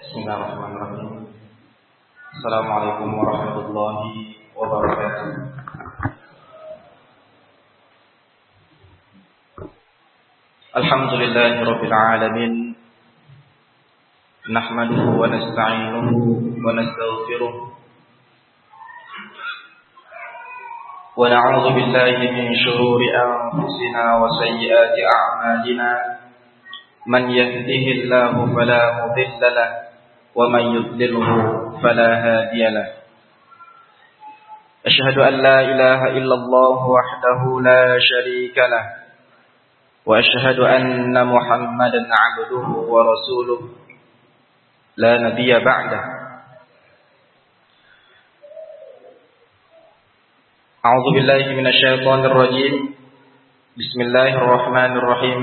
بسم الله الرحمن الرحيم السلام عليكم ورحمة الله وبركاته الحمد لله رب العالمين نحمده ونستعينه ونستغفره ونعوذ بالله من شرور أنفسنا وسيئات أعمالنا من يهده الله فلا مضل له ومن يضلله فلا هادي له. أشهد أن لا إله إلا الله وحده لا شريك له. وأشهد أن محمدا عبده ورسوله. لا نبي بعده. أعوذ بالله من الشيطان الرجيم. بسم الله الرحمن الرحيم.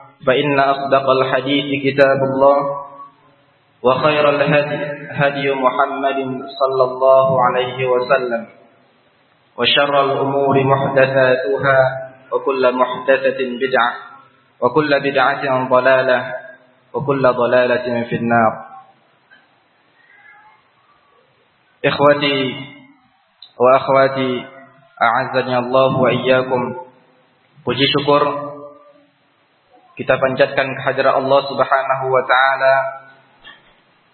فإن أصدق الحديث كتاب الله وخير الهدي هدي محمد صلى الله عليه وسلم وشر الأمور محدثاتها وكل محدثة بدعة وكل بدعة ضلالة وكل ضلالة في النار. إخوتي وأخواتي أعزني الله وإياكم. Puji syukur kita panjatkan kehadirat Allah Subhanahu wa taala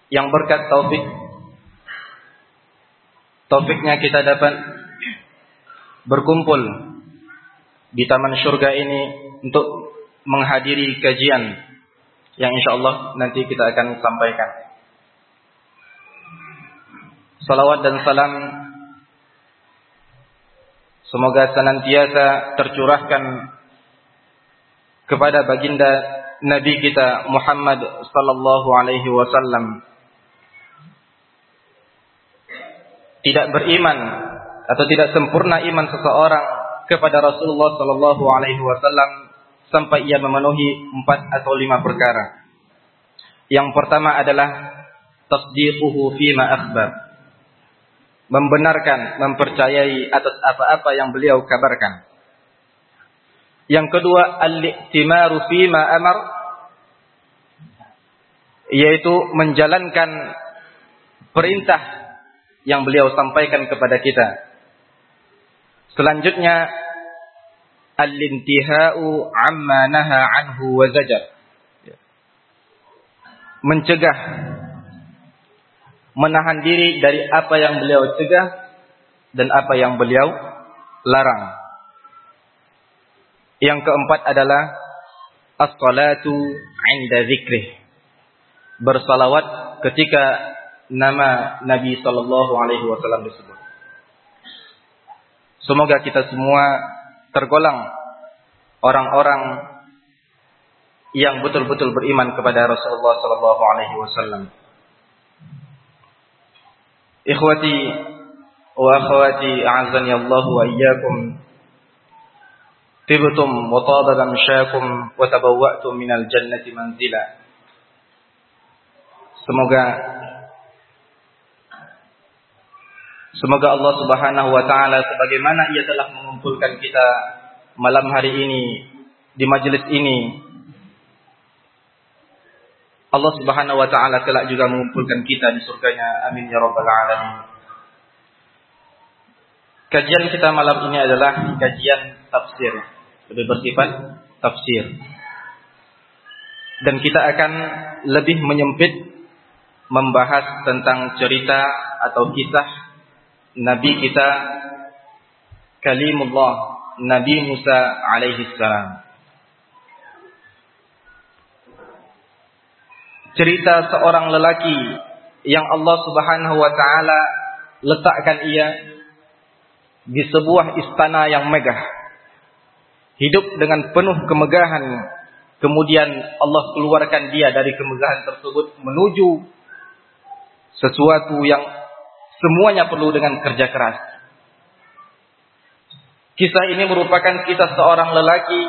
yang berkat taufik taufiknya kita dapat berkumpul di taman surga ini untuk menghadiri kajian yang insyaallah nanti kita akan sampaikan. Salawat dan salam semoga senantiasa tercurahkan kepada baginda Nabi kita Muhammad sallallahu alaihi wasallam. Tidak beriman atau tidak sempurna iman seseorang kepada Rasulullah sallallahu alaihi wasallam sampai ia memenuhi empat atau lima perkara. Yang pertama adalah tasdiquhu fima akhbar. Membenarkan, mempercayai atas apa-apa yang beliau kabarkan. Yang kedua, al-i'timaru fima amar yaitu menjalankan perintah yang beliau sampaikan kepada kita. Selanjutnya, al-intihau amma naha anhu wa zajar. Mencegah menahan diri dari apa yang beliau cegah dan apa yang beliau larang. Yang keempat adalah as-salatu 'inda dzikrih. Bersalawat ketika nama Nabi sallallahu alaihi wasallam disebut. Semoga kita semua tergolong orang-orang yang betul-betul beriman kepada Rasulullah sallallahu alaihi wasallam. Ikhwati wa akhwati a'azzani Allah wa iyyakum tibtum wa taba mamshakum wa tabawwa'tum minal Semoga Semoga Allah Subhanahu wa taala sebagaimana ia telah mengumpulkan kita malam hari ini di majelis ini Allah Subhanahu wa taala kelak juga mengumpulkan kita di surganya. Amin ya rabbal alamin. Kajian kita malam ini adalah kajian tafsir lebih bersifat tafsir dan kita akan lebih menyempit membahas tentang cerita atau kisah Nabi kita kalimullah Nabi Musa alaihi salam. Cerita seorang lelaki yang Allah Subhanahu wa taala letakkan ia di sebuah istana yang megah. Hidup dengan penuh kemegahan. Kemudian Allah keluarkan dia dari kemegahan tersebut menuju sesuatu yang semuanya perlu dengan kerja keras. Kisah ini merupakan kisah seorang lelaki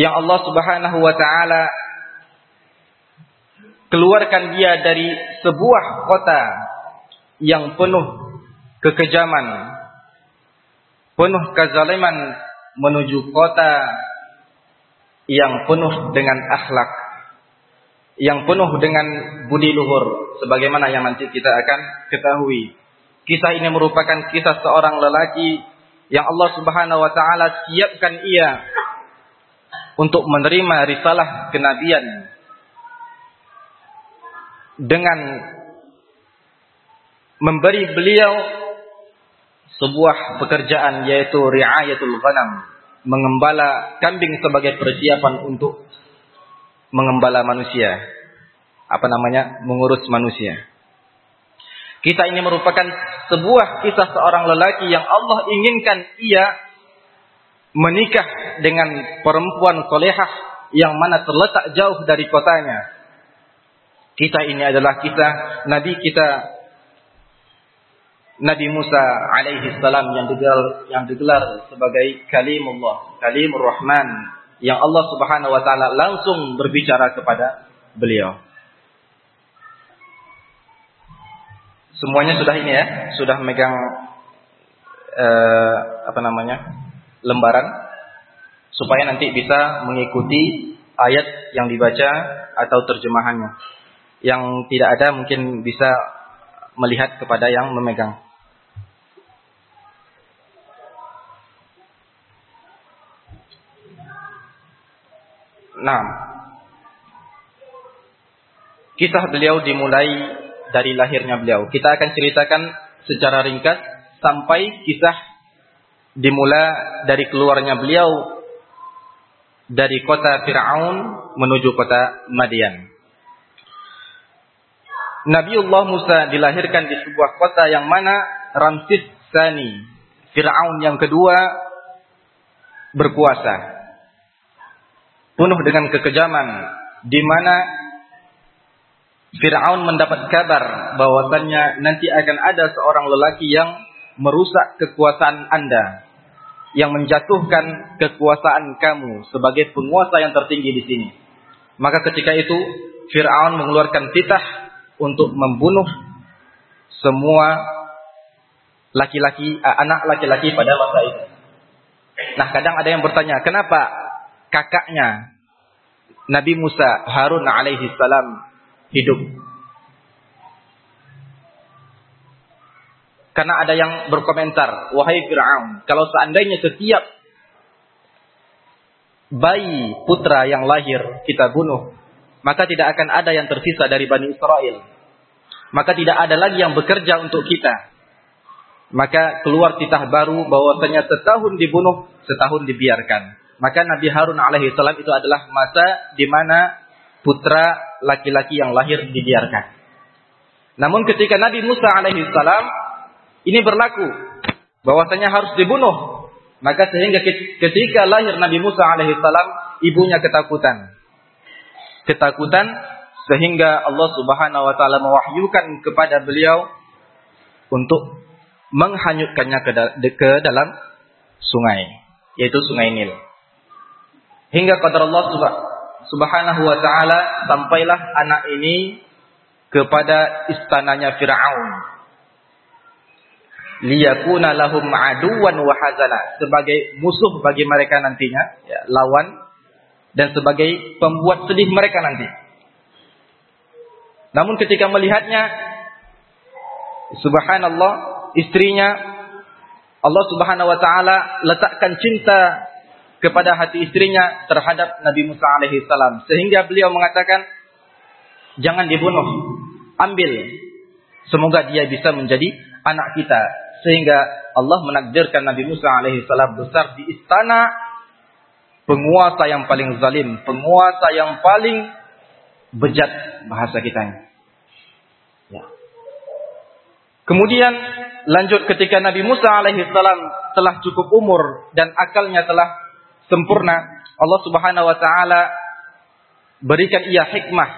yang Allah Subhanahu wa taala keluarkan dia dari sebuah kota yang penuh kekejaman, penuh kezaliman menuju kota yang penuh dengan akhlak, yang penuh dengan budi luhur, sebagaimana yang nanti kita akan ketahui. Kisah ini merupakan kisah seorang lelaki yang Allah Subhanahu wa taala siapkan ia untuk menerima risalah kenabian dengan memberi beliau sebuah pekerjaan yaitu riayatul ghanam, mengembala kambing sebagai persiapan untuk mengembala manusia. Apa namanya? mengurus manusia. Kita ini merupakan sebuah kisah seorang lelaki yang Allah inginkan ia menikah dengan perempuan solehah yang mana terletak jauh dari kotanya. Kita ini adalah kisah Nabi kita Nabi Musa alaihi salam yang digelar yang digelar sebagai kalimullah, kalimur rahman yang Allah Subhanahu wa taala langsung berbicara kepada beliau. Semuanya sudah ini ya, sudah megang eh, apa namanya? lembaran supaya nanti bisa mengikuti ayat yang dibaca atau terjemahannya. Yang tidak ada mungkin bisa melihat kepada yang memegang. Nah, kisah beliau dimulai dari lahirnya beliau. Kita akan ceritakan secara ringkas sampai kisah dimulai dari keluarnya beliau dari kota Fir'aun menuju kota Madian. Nabiullah Musa dilahirkan di sebuah kota yang mana Ramsis Sani, Fir'aun yang kedua berkuasa. Penuh dengan kekejaman di mana Fir'aun mendapat kabar bahwasannya nanti akan ada seorang lelaki yang merusak kekuasaan Anda, yang menjatuhkan kekuasaan kamu sebagai penguasa yang tertinggi di sini. Maka ketika itu Fir'aun mengeluarkan titah untuk membunuh semua laki-laki, anak laki-laki pada masa itu. Nah kadang ada yang bertanya, kenapa kakaknya Nabi Musa Harun alaihi salam hidup. Karena ada yang berkomentar, wahai Fir'aun, kalau seandainya setiap bayi putra yang lahir kita bunuh, maka tidak akan ada yang tersisa dari Bani Israel. Maka tidak ada lagi yang bekerja untuk kita. Maka keluar titah baru bahwasanya setahun dibunuh, setahun dibiarkan. Maka Nabi Harun alaihi salam itu adalah masa di mana putra laki-laki yang lahir dibiarkan. Namun ketika Nabi Musa alaihi salam ini berlaku bahwasanya harus dibunuh, maka sehingga ketika lahir Nabi Musa alaihi salam ibunya ketakutan. Ketakutan sehingga Allah Subhanahu wa taala mewahyukan kepada beliau untuk menghanyutkannya ke dalam sungai, yaitu sungai Nil. Hingga qadar Allah Subhanahu wa taala sampailah anak ini kepada istananya Firaun. Liyakuna lahum aduwan wa hazana sebagai musuh bagi mereka nantinya, ya, lawan dan sebagai pembuat sedih mereka nanti. Namun ketika melihatnya subhanallah istrinya Allah Subhanahu wa taala letakkan cinta kepada hati istrinya terhadap Nabi Musa alaihi salam. Sehingga beliau mengatakan jangan dibunuh. Ambil. Semoga dia bisa menjadi anak kita. Sehingga Allah menakdirkan Nabi Musa alaihissalam besar di istana. Penguasa yang paling zalim, penguasa yang paling bejat bahasa kita ini. Ya. Kemudian lanjut ketika Nabi Musa alaihissalam telah cukup umur dan akalnya telah sempurna, Allah Subhanahu wa taala berikan ia hikmah,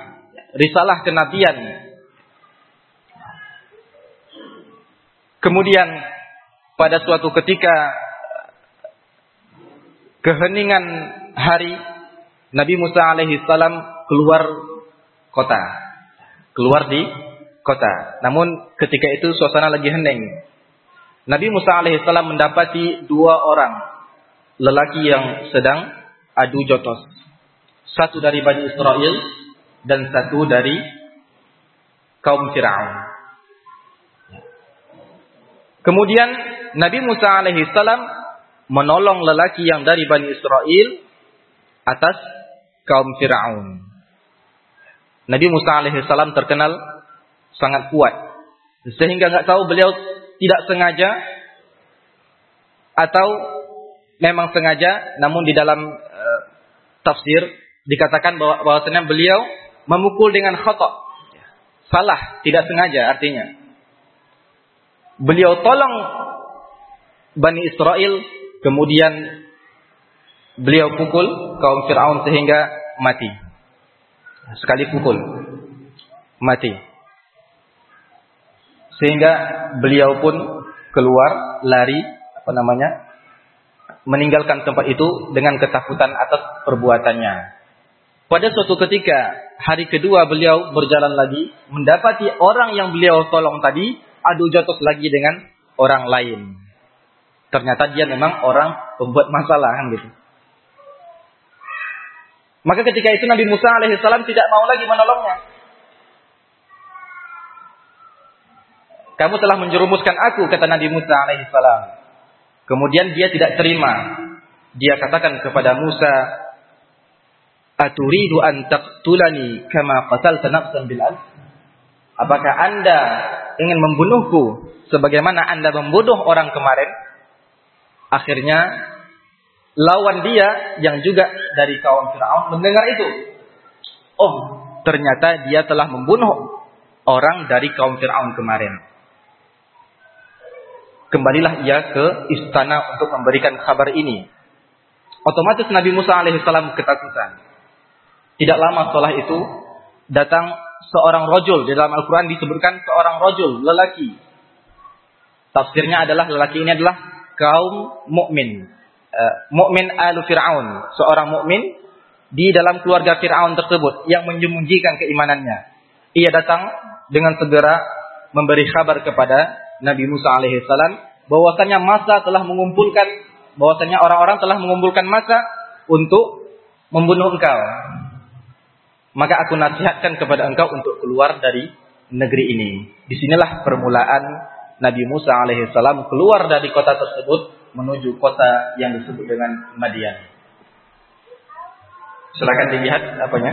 risalah kenabian. Kemudian pada suatu ketika keheningan hari Nabi Musa alaihi salam keluar kota. Keluar di kota. Namun ketika itu suasana lagi hening. Nabi Musa alaihi salam mendapati dua orang lelaki yang sedang adu jotos. Satu dari Bani Israel dan satu dari kaum Fir'aun. Kemudian Nabi Musa alaihi salam menolong lelaki yang dari Bani Israel atas kaum Fir'aun. Nabi Musa alaihi salam terkenal sangat kuat. Sehingga nggak tahu beliau tidak sengaja atau memang sengaja namun di dalam uh, tafsir dikatakan bahwa bahwasanya beliau memukul dengan khata. Salah, tidak sengaja artinya. Beliau tolong Bani Israel, kemudian beliau pukul kaum Fir'aun sehingga mati. Sekali pukul, mati. Sehingga beliau pun keluar, lari, apa namanya, meninggalkan tempat itu dengan ketakutan atas perbuatannya. Pada suatu ketika, hari kedua beliau berjalan lagi, mendapati orang yang beliau tolong tadi, adu jotos lagi dengan orang lain. Ternyata dia memang orang pembuat masalah kan gitu. Maka ketika itu Nabi Musa alaihissalam tidak mau lagi menolongnya. Kamu telah menjerumuskan aku, kata Nabi Musa alaihissalam. Kemudian dia tidak terima. Dia katakan kepada Musa, Aturidu an taqtulani kama qatalta nafsan bil Apakah Anda ingin membunuhku sebagaimana Anda membunuh orang kemarin? Akhirnya lawan dia yang juga dari kaum Firaun mendengar itu. Oh, ternyata dia telah membunuh orang dari kaum Firaun kemarin. Kembalilah ia ke istana untuk memberikan kabar ini. Otomatis Nabi Musa alaihissalam ketakutan. Tidak lama setelah itu datang seorang rojul di dalam Al-Quran disebutkan seorang rojul lelaki. Tafsirnya adalah lelaki ini adalah kaum mukmin, uh, mukmin al Fir'aun, seorang mukmin di dalam keluarga Fir'aun tersebut yang menyembunyikan keimanannya. Ia datang dengan segera memberi kabar kepada Nabi Musa alaihissalam bahwasanya masa telah mengumpulkan bahwasanya orang-orang telah mengumpulkan masa untuk membunuh engkau maka aku nasihatkan kepada engkau untuk keluar dari negeri ini. Di sinilah permulaan Nabi Musa alaihissalam keluar dari kota tersebut menuju kota yang disebut dengan Madian. Silakan dilihat apanya.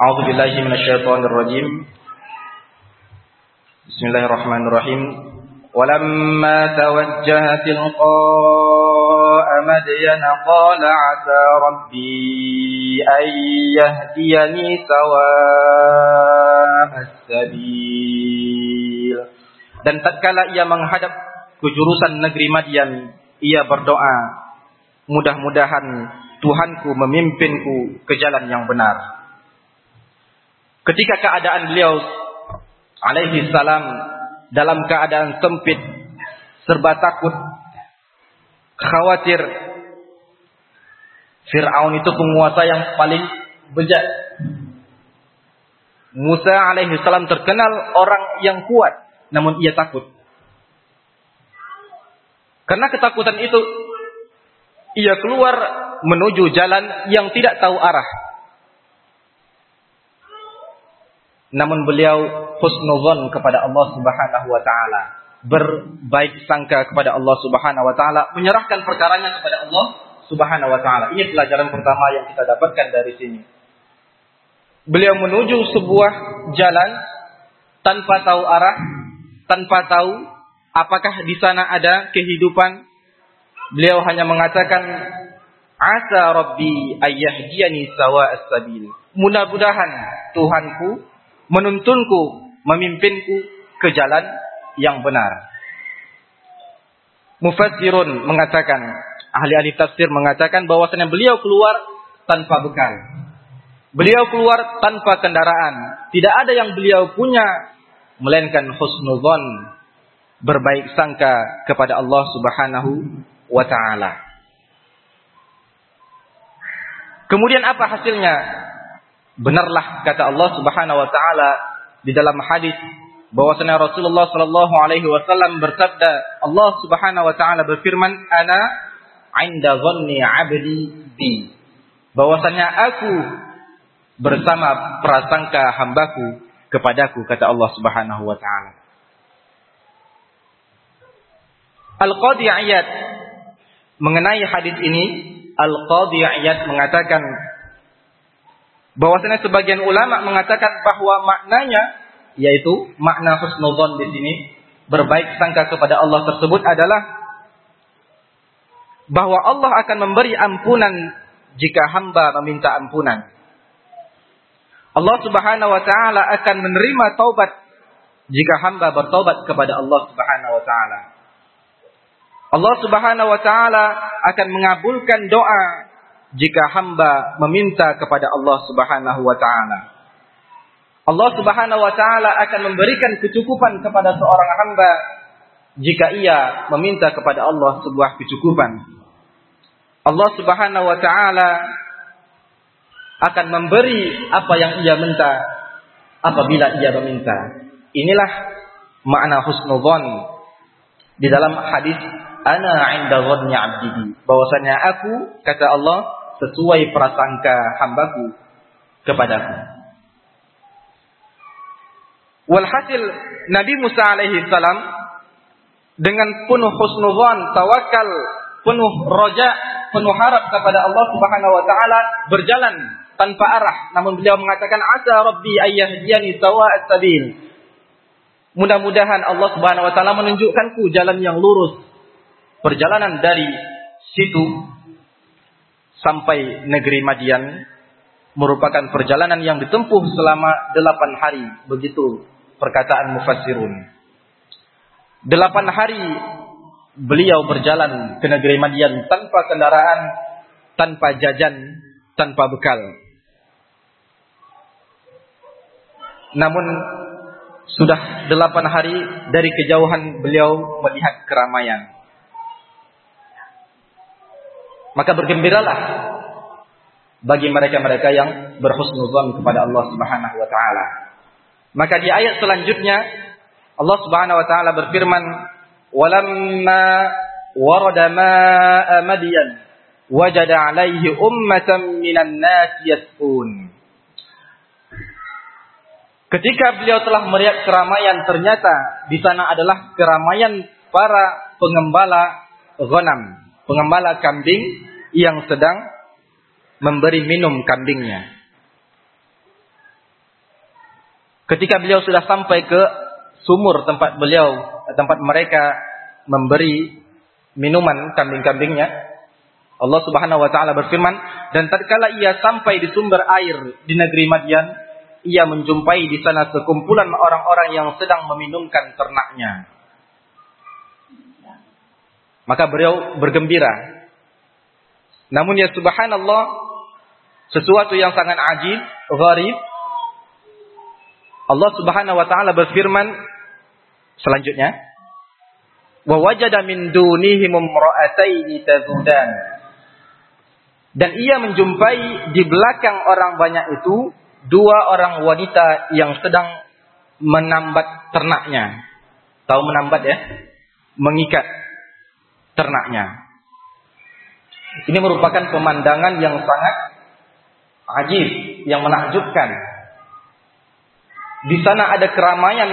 A'udzubillahi minasyaitonirrajim. Bismillahirrahmanirrahim. Walamma tawajjaha tilqa'a Madyan qala 'asa rabbi أن يهديني سواء السبيل dan tatkala ia menghadap ke jurusan negeri Madian ia berdoa mudah-mudahan Tuhanku memimpinku ke jalan yang benar ketika keadaan beliau alaihi salam dalam keadaan sempit serba takut khawatir Fir'aun itu penguasa yang paling bejat. Musa alaihi salam terkenal orang yang kuat, namun ia takut. Karena ketakutan itu, ia keluar menuju jalan yang tidak tahu arah. Namun beliau husnuzon kepada Allah Subhanahu wa taala, berbaik sangka kepada Allah Subhanahu wa taala, menyerahkan perkaranya kepada Allah Subhanahu wa taala. Ini pelajaran pertama yang kita dapatkan dari sini. Beliau menuju sebuah jalan tanpa tahu arah, tanpa tahu Apakah di sana ada kehidupan? Beliau hanya mengatakan asa rabbi ayyahdiyani sawa as-sabil. Mudah-mudahan Tuhanku menuntunku, memimpinku ke jalan yang benar. Mufassirun mengatakan, ahli-ahli tafsir mengatakan bahwasanya beliau keluar tanpa bekal. Beliau keluar tanpa kendaraan. Tidak ada yang beliau punya melainkan husnudzon, berbaik sangka kepada Allah Subhanahu wa taala. Kemudian apa hasilnya? Benarlah kata Allah Subhanahu wa taala di dalam hadis bahwasanya Rasulullah sallallahu alaihi wasallam bersabda, Allah Subhanahu wa taala berfirman, "Ana 'inda dhanni 'abdi bi." Bahwasanya aku bersama prasangka hambaku kepadaku kata Allah Subhanahu wa taala. Al-Qadhi ayat mengenai hadis ini, Al-Qadhi ayat mengatakan bahwasanya sebagian ulama mengatakan bahwa maknanya yaitu makna husnudzon di sini berbaik sangka kepada Allah tersebut adalah bahwa Allah akan memberi ampunan jika hamba meminta ampunan. Allah Subhanahu wa taala akan menerima taubat jika hamba bertobat kepada Allah Subhanahu wa taala. Allah Subhanahu wa taala akan mengabulkan doa jika hamba meminta kepada Allah Subhanahu wa taala. Allah Subhanahu wa taala akan memberikan kecukupan kepada seorang hamba jika ia meminta kepada Allah sebuah kecukupan. Allah Subhanahu wa taala akan memberi apa yang ia minta apabila ia meminta. Inilah makna husnudzon di dalam hadis ana 'inda dhanni 'abdi bahwasanya aku kata Allah sesuai prasangka hambaku kepadaku. Walhasil Nabi Musa alaihi salam dengan penuh husnuzan, tawakal, penuh roja, penuh harap kepada Allah Subhanahu wa taala berjalan tanpa arah namun beliau mengatakan asa rabbi ayyahdiyani sawa'at sabil. Mudah-mudahan Allah Subhanahu wa taala menunjukkanku jalan yang lurus. Perjalanan dari situ sampai negeri Madian merupakan perjalanan yang ditempuh selama delapan hari. Begitu perkataan mufassirun. Delapan hari beliau berjalan ke negeri Madian tanpa kendaraan, tanpa jajan, tanpa bekal. Namun sudah delapan hari dari kejauhan beliau melihat keramaian. Maka bergembiralah bagi mereka-mereka yang berhusnuzan kepada Allah Subhanahu wa taala. Maka di ayat selanjutnya Allah Subhanahu wa taala berfirman, "Walamma warada ma'a Madyan wajada 'alaihi ummatan minan nas yasqun." Ketika beliau telah melihat keramaian ternyata di sana adalah keramaian para pengembala ghanam pengembala kambing yang sedang memberi minum kambingnya. Ketika beliau sudah sampai ke sumur tempat beliau, tempat mereka memberi minuman kambing-kambingnya, Allah Subhanahu wa taala berfirman, dan tatkala ia sampai di sumber air di negeri Madian, ia menjumpai di sana sekumpulan orang-orang yang sedang meminumkan ternaknya. Maka beliau bergembira. Namun ya subhanallah, sesuatu yang sangat ajib, gharib. Allah subhanahu wa ta'ala berfirman selanjutnya. Wa wajada min dunihim imra'ataini tazudan. Dan ia menjumpai di belakang orang banyak itu dua orang wanita yang sedang menambat ternaknya. Tahu menambat ya? Mengikat ternaknya. Ini merupakan pemandangan yang sangat ajib, yang menakjubkan. Di sana ada keramaian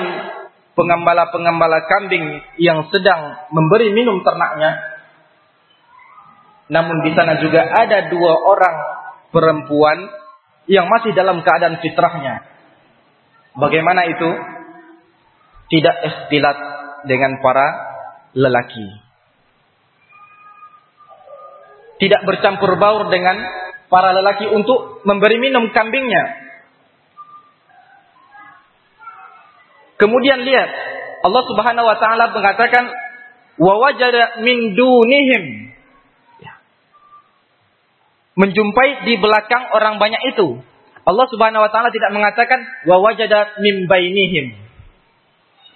pengembala-pengembala kambing yang sedang memberi minum ternaknya. Namun di sana juga ada dua orang perempuan yang masih dalam keadaan fitrahnya. Bagaimana itu? Tidak istilat dengan para lelaki. Tidak bercampur baur dengan para lelaki untuk memberi minum kambingnya. Kemudian lihat Allah Subhanahu wa taala mengatakan wa wajada min dunihim ya. menjumpai di belakang orang banyak itu. Allah Subhanahu wa taala tidak mengatakan wa wajada min bainihim.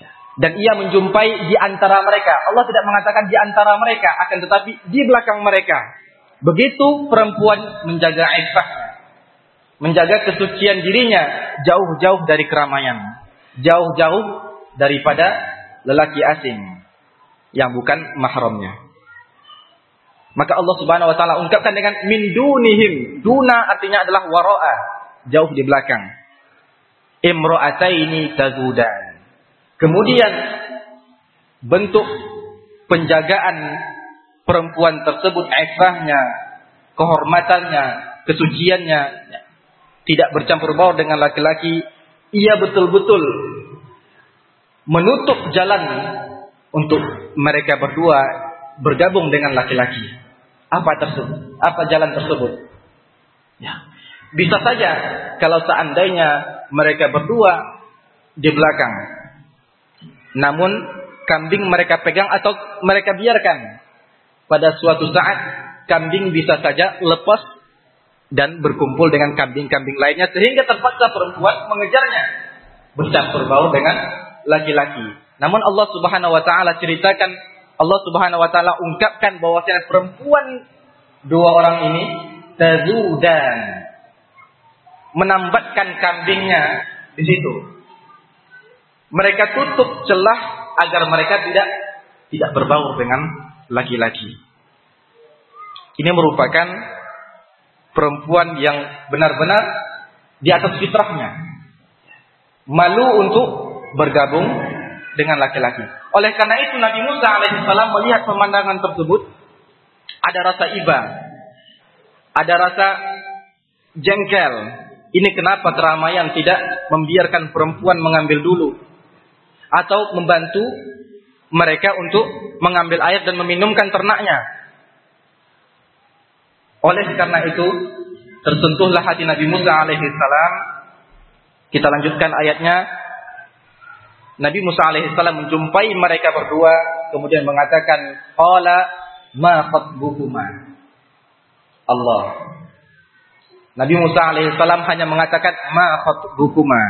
Ya. Dan ia menjumpai di antara mereka. Allah tidak mengatakan di antara mereka, akan tetapi di belakang mereka. Begitu perempuan menjaga iffahnya, menjaga kesucian dirinya jauh-jauh dari keramaian, jauh-jauh daripada lelaki asing yang bukan mahramnya. Maka Allah Subhanahu wa taala ungkapkan dengan min dunihim. Duna artinya adalah waro'a, jauh di belakang. Imra'ataini tazudan. Kemudian bentuk penjagaan perempuan tersebut ifahnya, kehormatannya, kesuciannya tidak bercampur baur dengan laki-laki, ia betul-betul menutup jalan untuk mereka berdua bergabung dengan laki-laki. Apa tersebut? Apa jalan tersebut? Ya. Bisa saja kalau seandainya mereka berdua di belakang. Namun kambing mereka pegang atau mereka biarkan. Pada suatu saat kambing bisa saja lepas dan berkumpul dengan kambing-kambing lainnya sehingga terpaksa perempuan mengejarnya bercampur baur dengan laki-laki. Namun Allah Subhanahu wa taala ceritakan Allah Subhanahu wa taala ungkapkan bahwasanya perempuan dua orang ini tazudan menambatkan kambingnya di situ. Mereka tutup celah agar mereka tidak tidak berbaur dengan laki-laki. Ini merupakan perempuan yang benar-benar di atas fitrahnya. Malu untuk bergabung dengan laki-laki. Oleh karena itu Nabi Musa alaihissalam melihat pemandangan tersebut ada rasa iba, ada rasa jengkel. Ini kenapa keramaian tidak membiarkan perempuan mengambil dulu atau membantu mereka untuk mengambil air dan meminumkan ternaknya. Oleh karena itu tersentuhlah hati Nabi Musa alaihissalam. Kita lanjutkan ayatnya Nabi Musa alaihissalam menjumpai mereka berdua kemudian mengatakan qala ma khatbuhuma Allah Nabi Musa alaihissalam hanya mengatakan ma khatbuhuma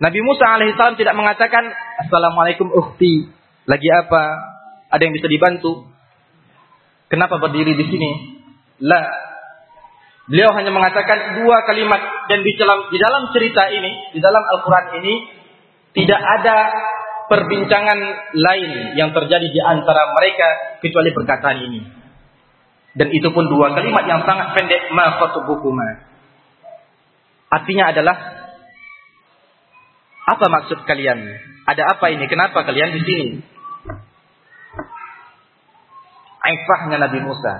Nabi Musa alaihissalam tidak mengatakan assalamualaikum ukhti. Lagi apa? Ada yang bisa dibantu? Kenapa berdiri di sini? La. Beliau hanya mengatakan dua kalimat dan di dalam di dalam cerita ini di dalam Al-Qur'an ini tidak ada perbincangan lain yang terjadi di antara mereka kecuali perkataan ini. Dan itu pun dua kalimat yang sangat pendek ma bukuma. Artinya adalah apa maksud kalian? Ada apa ini? Kenapa kalian di sini? Aifahnya Nabi Musa.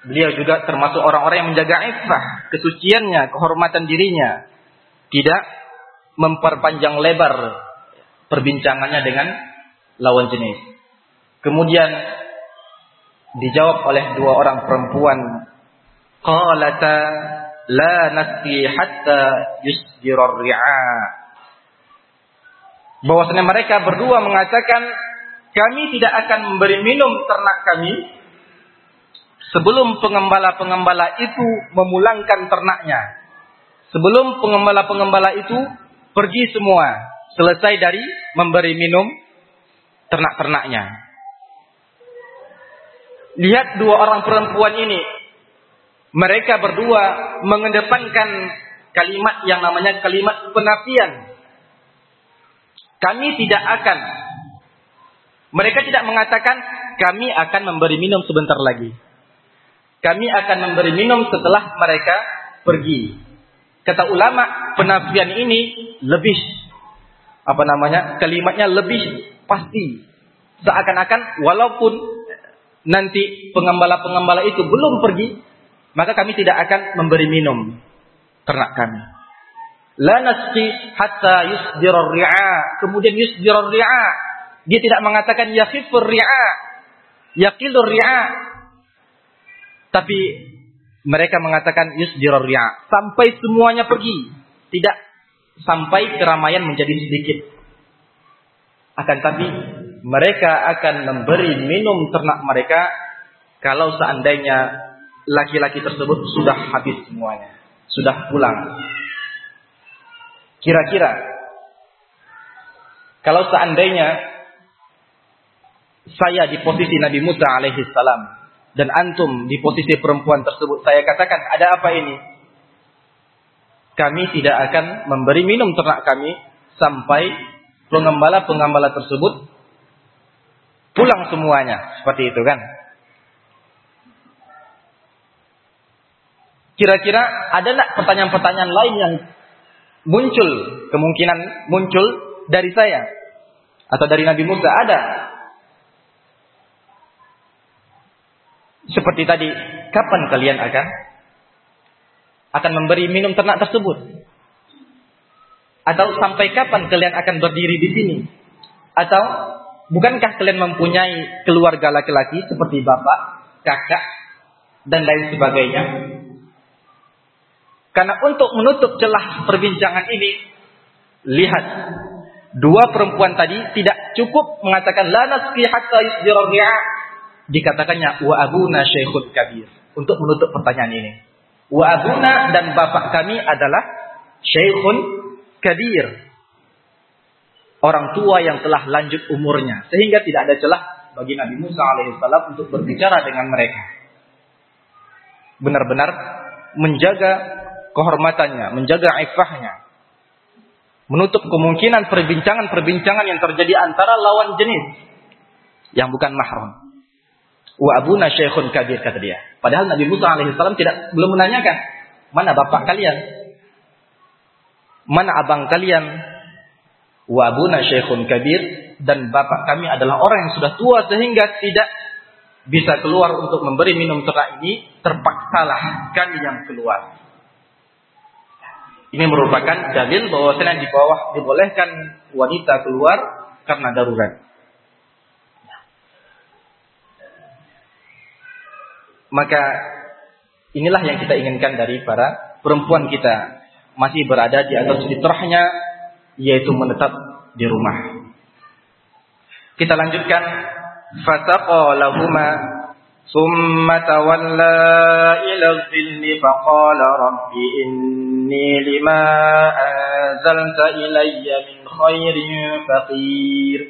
Beliau juga termasuk orang-orang yang menjaga aifah, kesuciannya, kehormatan dirinya. Tidak memperpanjang lebar perbincangannya dengan lawan jenis. Kemudian dijawab oleh dua orang perempuan, qalata la nasqi hatta yusdirar ri'a. Bahwasanya mereka berdua mengatakan kami tidak akan memberi minum ternak kami sebelum pengembala-pengembala itu memulangkan ternaknya. Sebelum pengembala-pengembala itu pergi semua selesai dari memberi minum ternak-ternaknya. Lihat dua orang perempuan ini. Mereka berdua mengedepankan kalimat yang namanya kalimat penafian. Kami tidak akan. Mereka tidak mengatakan kami akan memberi minum sebentar lagi. Kami akan memberi minum setelah mereka pergi. Kata ulama, penafian ini lebih apa namanya? Kalimatnya lebih pasti. Seakan-akan walaupun nanti pengembala-pengembala itu belum pergi, maka kami tidak akan memberi minum ternak kami. La nasqi hatta yusdirar ri'a. Kemudian yusdirar ri'a. Dia tidak mengatakan yakhifur ri'a, yaqilur ri'a. Tapi mereka mengatakan yusdirur ri'a. Sampai semuanya pergi. Tidak sampai keramaian menjadi sedikit. Akan tapi mereka akan memberi minum ternak mereka kalau seandainya laki-laki tersebut sudah habis semuanya, sudah pulang. Kira-kira kalau seandainya saya di posisi Nabi Musa alaihi salam dan antum di posisi perempuan tersebut, saya katakan ada apa ini? Kami tidak akan memberi minum ternak kami sampai pengembala-pengembala tersebut pulang semuanya, seperti itu kan? Kira-kira ada nak pertanyaan-pertanyaan lain yang muncul, kemungkinan muncul dari saya atau dari Nabi Musa ada. Seperti tadi, kapan kalian akan akan memberi minum ternak tersebut? Atau sampai kapan kalian akan berdiri di sini? Atau bukankah kalian mempunyai keluarga laki-laki seperti bapak, kakak, dan lain sebagainya? Karena untuk menutup celah perbincangan ini, lihat dua perempuan tadi tidak cukup mengatakan la nasqi hatta Dikatakannya wa abuna syekhun kabir untuk menutup pertanyaan ini. Wa abuna dan bapak kami adalah syekhun kabir. Orang tua yang telah lanjut umurnya sehingga tidak ada celah bagi Nabi Musa alaihissalam untuk berbicara dengan mereka. Benar-benar menjaga kehormatannya, menjaga ifahnya. Menutup kemungkinan perbincangan-perbincangan yang terjadi antara lawan jenis yang bukan mahram. Wa abuna syekhun kabir kata dia. Padahal Nabi Musa alaihissalam tidak belum menanyakan mana bapak kalian, mana abang kalian. Wa abuna syekhun kabir dan bapak kami adalah orang yang sudah tua sehingga tidak bisa keluar untuk memberi minum ternak ini terpaksalah kami yang keluar. Ini merupakan dalil bahwa selain di bawah dibolehkan wanita keluar karena darurat. Maka inilah yang kita inginkan dari para perempuan kita masih berada di atas fitrahnya yaitu menetap di rumah. Kita lanjutkan fasaqa lahuma ثم تولى إلى الظل فقال رب إني لما أنزلت إلي من خير فقير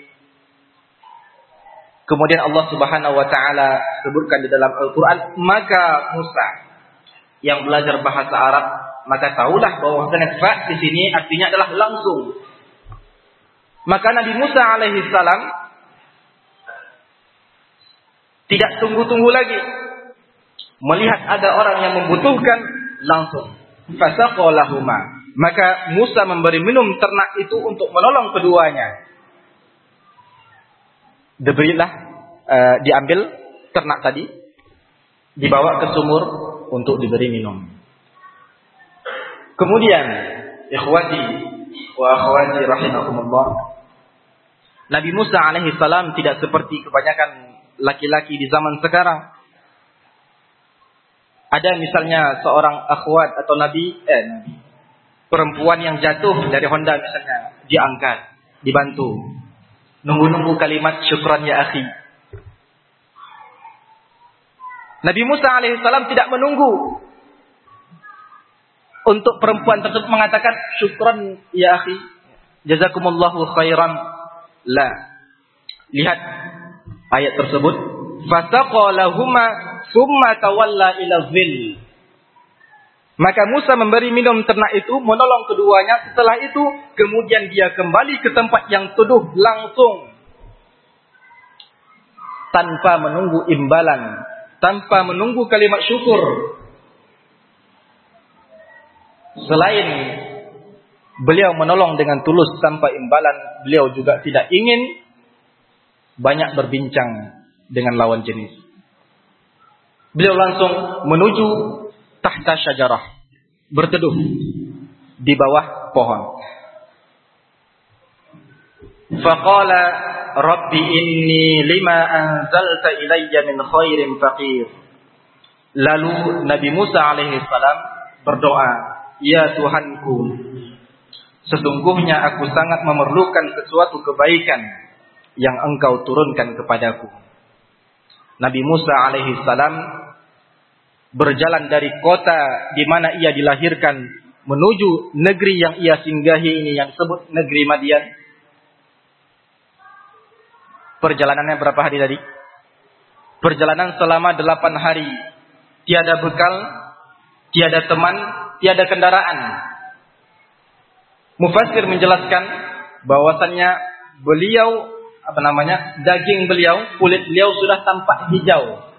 Kemudian Allah Subhanahu wa taala sebutkan di dalam Al-Qur'an, maka Musa yang belajar bahasa Arab, maka tahulah bahwa fa di sini artinya adalah langsung. Maka Nabi Musa alaihi salam tidak tunggu-tunggu lagi. Melihat ada orang yang membutuhkan langsung. Fasaqalahuma. Maka Musa memberi minum ternak itu untuk menolong keduanya. Diberilah uh, diambil ternak tadi dibawa ke sumur untuk diberi minum. Kemudian ikhwati wa akhwati rahimakumullah Nabi Musa alaihi salam tidak seperti kebanyakan laki-laki di zaman sekarang. Ada misalnya seorang akhwat atau nabi, eh, perempuan yang jatuh dari Honda misalnya, diangkat, dibantu. Nunggu-nunggu kalimat syukran ya akhi. Nabi Musa alaihissalam tidak menunggu untuk perempuan tersebut mengatakan syukran ya akhi. Jazakumullahu khairan. La. Lihat ayat tersebut. Fasaqalahuma summa tawalla ila maka Musa memberi minum ternak itu menolong keduanya. Setelah itu kemudian dia kembali ke tempat yang teduh langsung. Tanpa menunggu imbalan. Tanpa menunggu kalimat syukur. Selain beliau menolong dengan tulus tanpa imbalan beliau juga tidak ingin banyak berbincang dengan lawan jenis. Beliau langsung menuju tahta syajarah, berteduh di bawah pohon. Faqala Rabbi inni lima anzalta ilayya min khairin faqir. Lalu Nabi Musa alaihi salam berdoa, "Ya Tuhanku, sesungguhnya aku sangat memerlukan sesuatu kebaikan yang Engkau turunkan kepadaku." Nabi Musa alaihi salam berjalan dari kota di mana ia dilahirkan menuju negeri yang ia singgahi ini yang disebut negeri Madian Perjalanannya berapa hari tadi? Perjalanan selama delapan hari. Tiada bekal, tiada teman, tiada kendaraan. Mufasir menjelaskan bahwasannya beliau apa namanya daging beliau, kulit beliau sudah tampak hijau.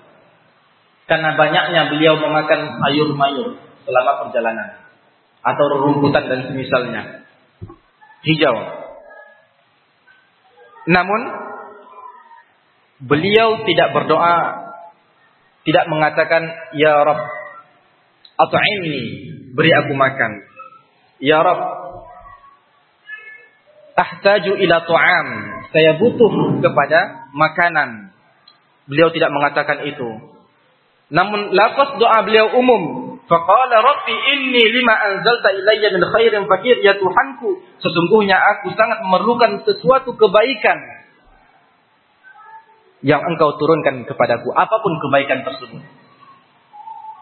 Karena banyaknya beliau memakan sayur mayur selama perjalanan. Atau rumputan dan semisalnya. Hijau. Namun Beliau tidak berdoa, tidak mengatakan ya Rabb at'imni, beri aku makan. Ya Rabb ahtaju ila tu'am, saya butuh kepada makanan. Beliau tidak mengatakan itu. Namun lafaz doa beliau umum. Faqala Rabbi inni lima anzalta ilayya min khairin fakir ya Tuhanku, sesungguhnya aku sangat memerlukan sesuatu kebaikan yang engkau turunkan kepadaku, apa pun kebaikan tersebut.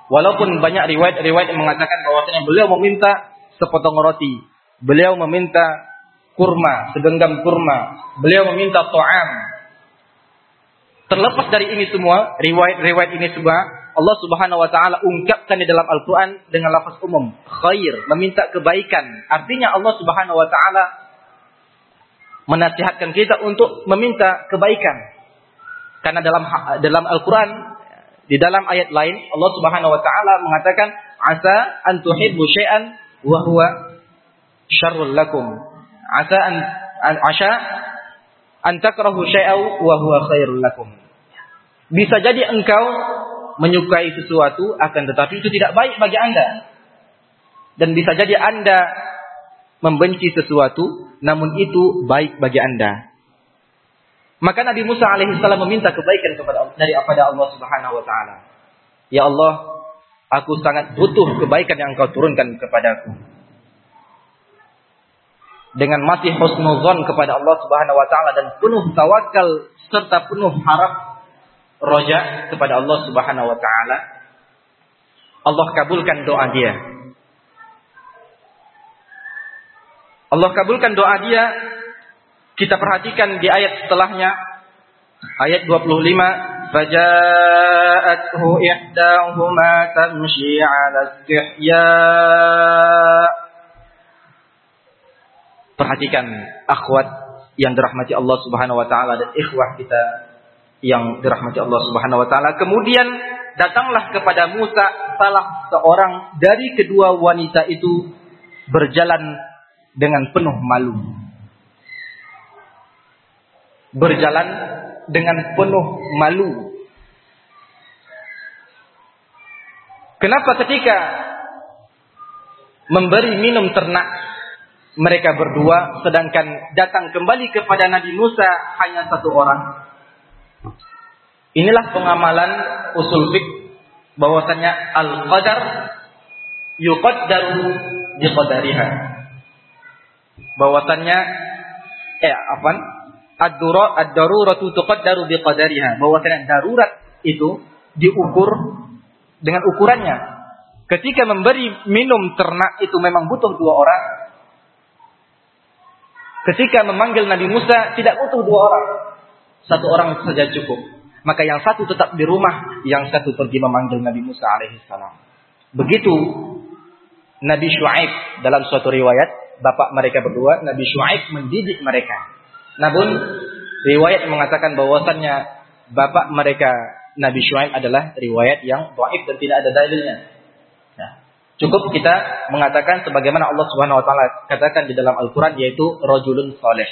Walaupun banyak riwayat-riwayat yang mengatakan bahwasanya beliau meminta sepotong roti, beliau meminta kurma, segenggam kurma, beliau meminta to'am. Terlepas dari ini semua, riwayat-riwayat ini semua, Allah Subhanahu wa taala ungkapkan di dalam Al-Qur'an dengan lafaz umum, khair, meminta kebaikan. Artinya Allah Subhanahu wa taala menasihatkan kita untuk meminta kebaikan. Karena dalam dalam Al-Qur'an di dalam ayat lain Allah Subhanahu wa taala mengatakan asa an tuhibbu syai'an wa huwa syarrul lakum. Asa an, asya an takrahu syai'an wa huwa khairul lakum. Bisa jadi engkau menyukai sesuatu akan tetapi itu tidak baik bagi Anda. Dan bisa jadi Anda membenci sesuatu namun itu baik bagi Anda. Maka Nabi Musa alaihissalam meminta kebaikan kepada dari kepada Allah Subhanahu wa taala. Ya Allah, aku sangat butuh kebaikan yang Engkau turunkan kepadaku Dengan masih husnuzon kepada Allah Subhanahu wa taala dan penuh tawakal serta penuh harap roja kepada Allah Subhanahu wa taala, Allah kabulkan doa dia. Allah kabulkan doa dia kita perhatikan di ayat setelahnya ayat 25 فجاءته إحداهما تمشي على استحياء Perhatikan akhwat yang dirahmati Allah Subhanahu wa taala dan ikhwah kita yang dirahmati Allah Subhanahu wa taala. Kemudian datanglah kepada Musa salah seorang dari kedua wanita itu berjalan dengan penuh malu berjalan dengan penuh malu. Kenapa ketika memberi minum ternak mereka berdua sedangkan datang kembali kepada Nabi Musa hanya satu orang? Inilah pengamalan usul fik bahwasanya al-qadar yuqaddaru biqadariha. Bahwasannya eh apa? ad-daruratu tuqaddaru biqadariha. Bahwasanya darurat itu diukur dengan ukurannya. Ketika memberi minum ternak itu memang butuh dua orang. Ketika memanggil Nabi Musa tidak butuh dua orang. Satu orang saja cukup. Maka yang satu tetap di rumah, yang satu pergi memanggil Nabi Musa alaihissalam. Begitu Nabi Shu'aib dalam suatu riwayat, bapak mereka berdua, Nabi Shu'aib mendidik mereka. Namun riwayat mengatakan bahwasannya bapak mereka Nabi Shu'aib adalah riwayat yang dhaif dan tidak ada dalilnya. Cukup kita mengatakan sebagaimana Allah Subhanahu wa taala katakan di dalam Al-Qur'an yaitu rajulun saleh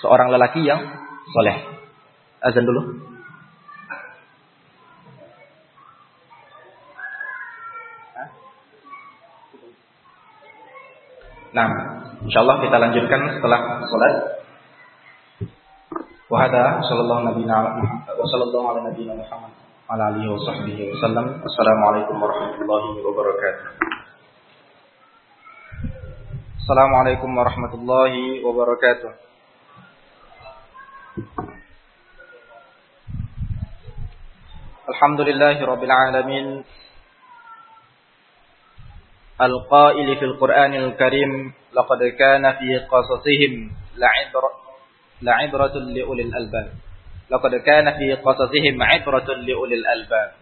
Seorang lelaki yang saleh. Azan dulu. Nah, insyaallah kita lanjutkan setelah salat. Wa hada sallallahu nabiyana wa sallallahu Muhammad وعلى آله وصحبه وسلم. السلام عليكم ورحمة الله وبركاته. السلام عليكم ورحمة الله وبركاته. الحمد لله رب العالمين. القائل في القرآن الكريم لقد كان في قصصهم لعبرة لعبرة لأولي الألباب. Laqad kana fi qasasihim 'ibratun liulil albab.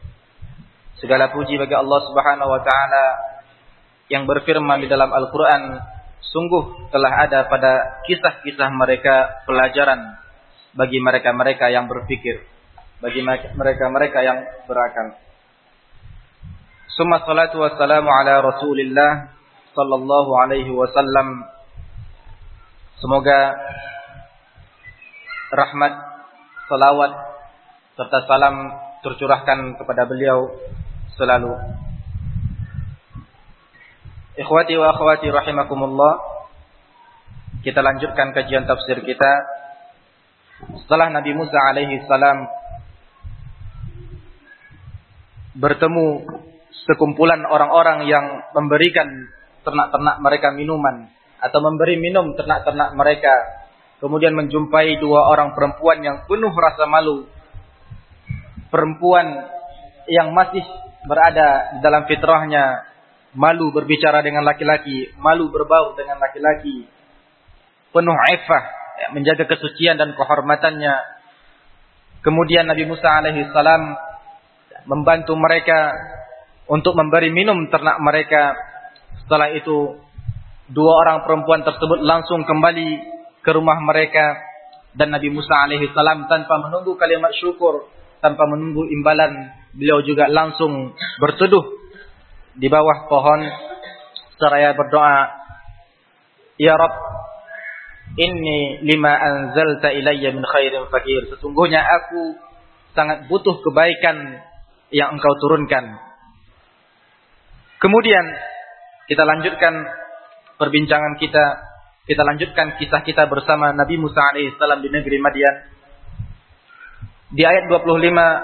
Segala puji bagi Allah Subhanahu wa taala yang berfirman di dalam Al-Qur'an, sungguh telah ada pada kisah-kisah mereka pelajaran bagi mereka-mereka yang berpikir, bagi mereka-mereka yang berakal. Summa salatu wassalamu ala Rasulillah sallallahu alaihi wasallam. Semoga rahmat salawat serta salam tercurahkan kepada beliau selalu. Ikhwati wa akhwati rahimakumullah. Kita lanjutkan kajian tafsir kita. Setelah Nabi Musa alaihi salam bertemu sekumpulan orang-orang yang memberikan ternak-ternak mereka minuman atau memberi minum ternak-ternak mereka kemudian menjumpai dua orang perempuan yang penuh rasa malu. Perempuan yang masih berada dalam fitrahnya malu berbicara dengan laki-laki, malu berbaur dengan laki-laki, penuh ifah, ya, menjaga kesucian dan kehormatannya. Kemudian Nabi Musa alaihi salam membantu mereka untuk memberi minum ternak mereka. Setelah itu dua orang perempuan tersebut langsung kembali ke rumah mereka dan Nabi Musa alaihi salam tanpa menunggu kalimat syukur, tanpa menunggu imbalan, beliau juga langsung berteduh di bawah pohon seraya berdoa, "Ya Rabb, inni lima anzalta ilayya min khairin fakir." Sesungguhnya aku sangat butuh kebaikan yang engkau turunkan. Kemudian kita lanjutkan perbincangan kita kita lanjutkan kisah kita bersama Nabi Musa alaihissalam di negeri Madian. Di ayat 25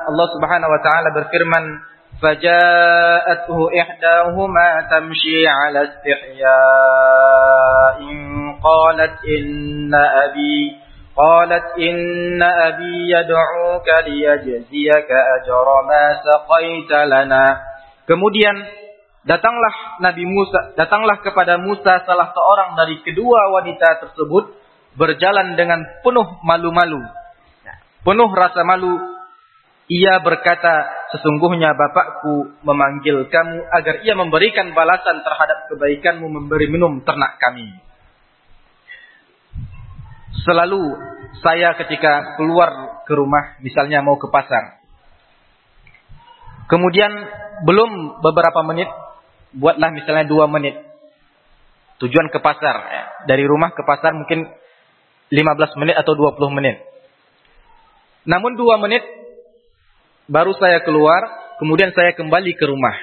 Allah Subhanahu wa taala berfirman, "Faja'atuhu ihdahuma tamshi 'ala istihya'in qalat inna abi qalat inna abi yad'uka liyajziyaka ajra ma saqaita lana." Kemudian Datanglah Nabi Musa, datanglah kepada Musa salah seorang dari kedua wanita tersebut berjalan dengan penuh malu-malu. Penuh rasa malu. Ia berkata, sesungguhnya bapakku memanggil kamu agar ia memberikan balasan terhadap kebaikanmu memberi minum ternak kami. Selalu saya ketika keluar ke rumah, misalnya mau ke pasar. Kemudian belum beberapa menit buatlah misalnya dua menit. Tujuan ke pasar. Ya. Dari rumah ke pasar mungkin 15 menit atau 20 menit. Namun dua menit baru saya keluar, kemudian saya kembali ke rumah.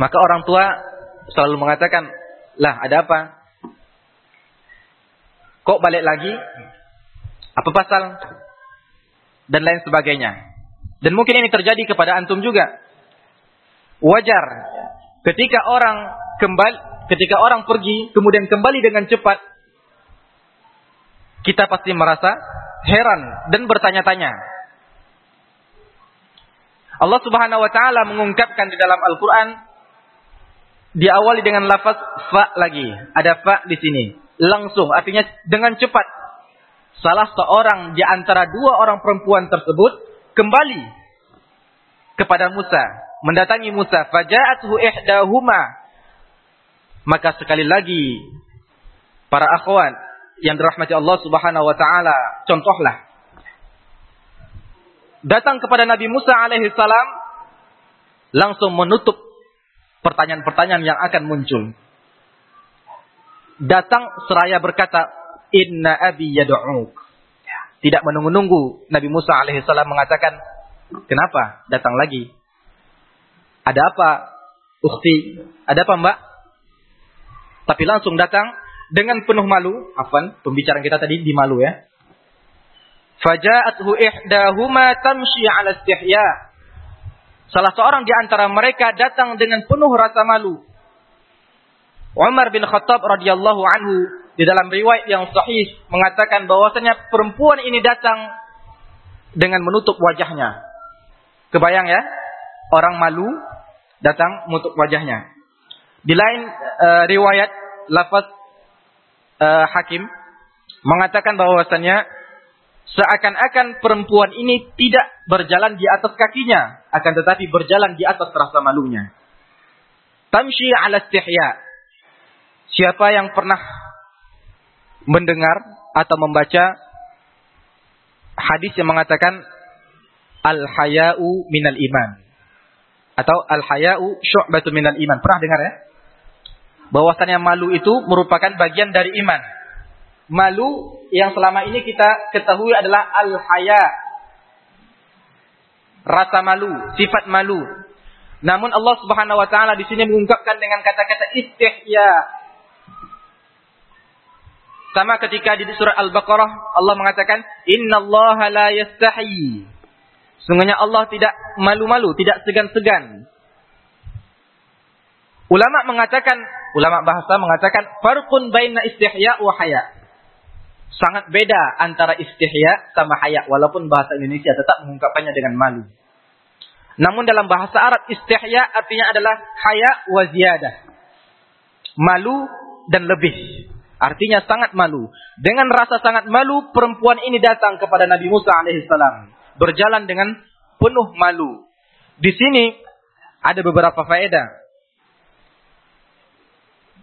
Maka orang tua selalu mengatakan, lah ada apa? Kok balik lagi? Apa pasal? Dan lain sebagainya. Dan mungkin ini terjadi kepada antum juga wajar ketika orang kembali ketika orang pergi kemudian kembali dengan cepat kita pasti merasa heran dan bertanya-tanya. Allah Subhanahu wa taala mengungkapkan di dalam Al-Qur'an diawali dengan lafaz fa lagi. Ada fa di sini. Langsung artinya dengan cepat. Salah seorang di antara dua orang perempuan tersebut kembali kepada Musa mendatangi Musa, faja'atuhu ihdahuma. Maka sekali lagi para akhwat yang dirahmati Allah Subhanahu wa taala, contohlah. Datang kepada Nabi Musa alaihi salam langsung menutup pertanyaan-pertanyaan yang akan muncul. Datang seraya berkata, "Inna abi yad'uk." Tidak menunggu-nunggu Nabi Musa alaihi salam mengatakan, "Kenapa datang lagi?" Ada apa, Ukti? Ada apa, Mbak? Tapi langsung datang dengan penuh malu. Afan, pembicaraan kita tadi di malu ya. Faja'athu ihdahuma tamshi 'ala istihya. Salah seorang di antara mereka datang dengan penuh rasa malu. Umar bin Khattab radhiyallahu anhu di dalam riwayat yang sahih mengatakan bahwasanya perempuan ini datang dengan menutup wajahnya. Kebayang ya? Orang malu datang menutup wajahnya. Di lain uh, riwayat lafaz uh, Hakim mengatakan bahwasanya seakan-akan perempuan ini tidak berjalan di atas kakinya, akan tetapi berjalan di atas rasa malunya. Tamshi ala istihya. Siapa yang pernah mendengar atau membaca hadis yang mengatakan al-haya'u minal iman atau al-haya'u syu'batu minal iman. Pernah dengar ya? Bahwasannya malu itu merupakan bagian dari iman. Malu yang selama ini kita ketahui adalah al-haya. Rasa malu, sifat malu. Namun Allah Subhanahu wa taala di sini mengungkapkan dengan kata-kata istihya. Sama ketika di surat Al-Baqarah Allah mengatakan innallaha la yastahi. Sungguhnya Allah tidak malu-malu, tidak segan-segan. Ulama mengatakan, ulama bahasa mengatakan farqun baina istihya wa haya sangat beda antara istihya sama haya walaupun bahasa Indonesia tetap mengungkapkannya dengan malu. Namun dalam bahasa Arab istihya artinya adalah haya wa ziyadah. Malu dan lebih. Artinya sangat malu. Dengan rasa sangat malu perempuan ini datang kepada Nabi Musa alaihissalam berjalan dengan penuh malu. Di sini ada beberapa faedah.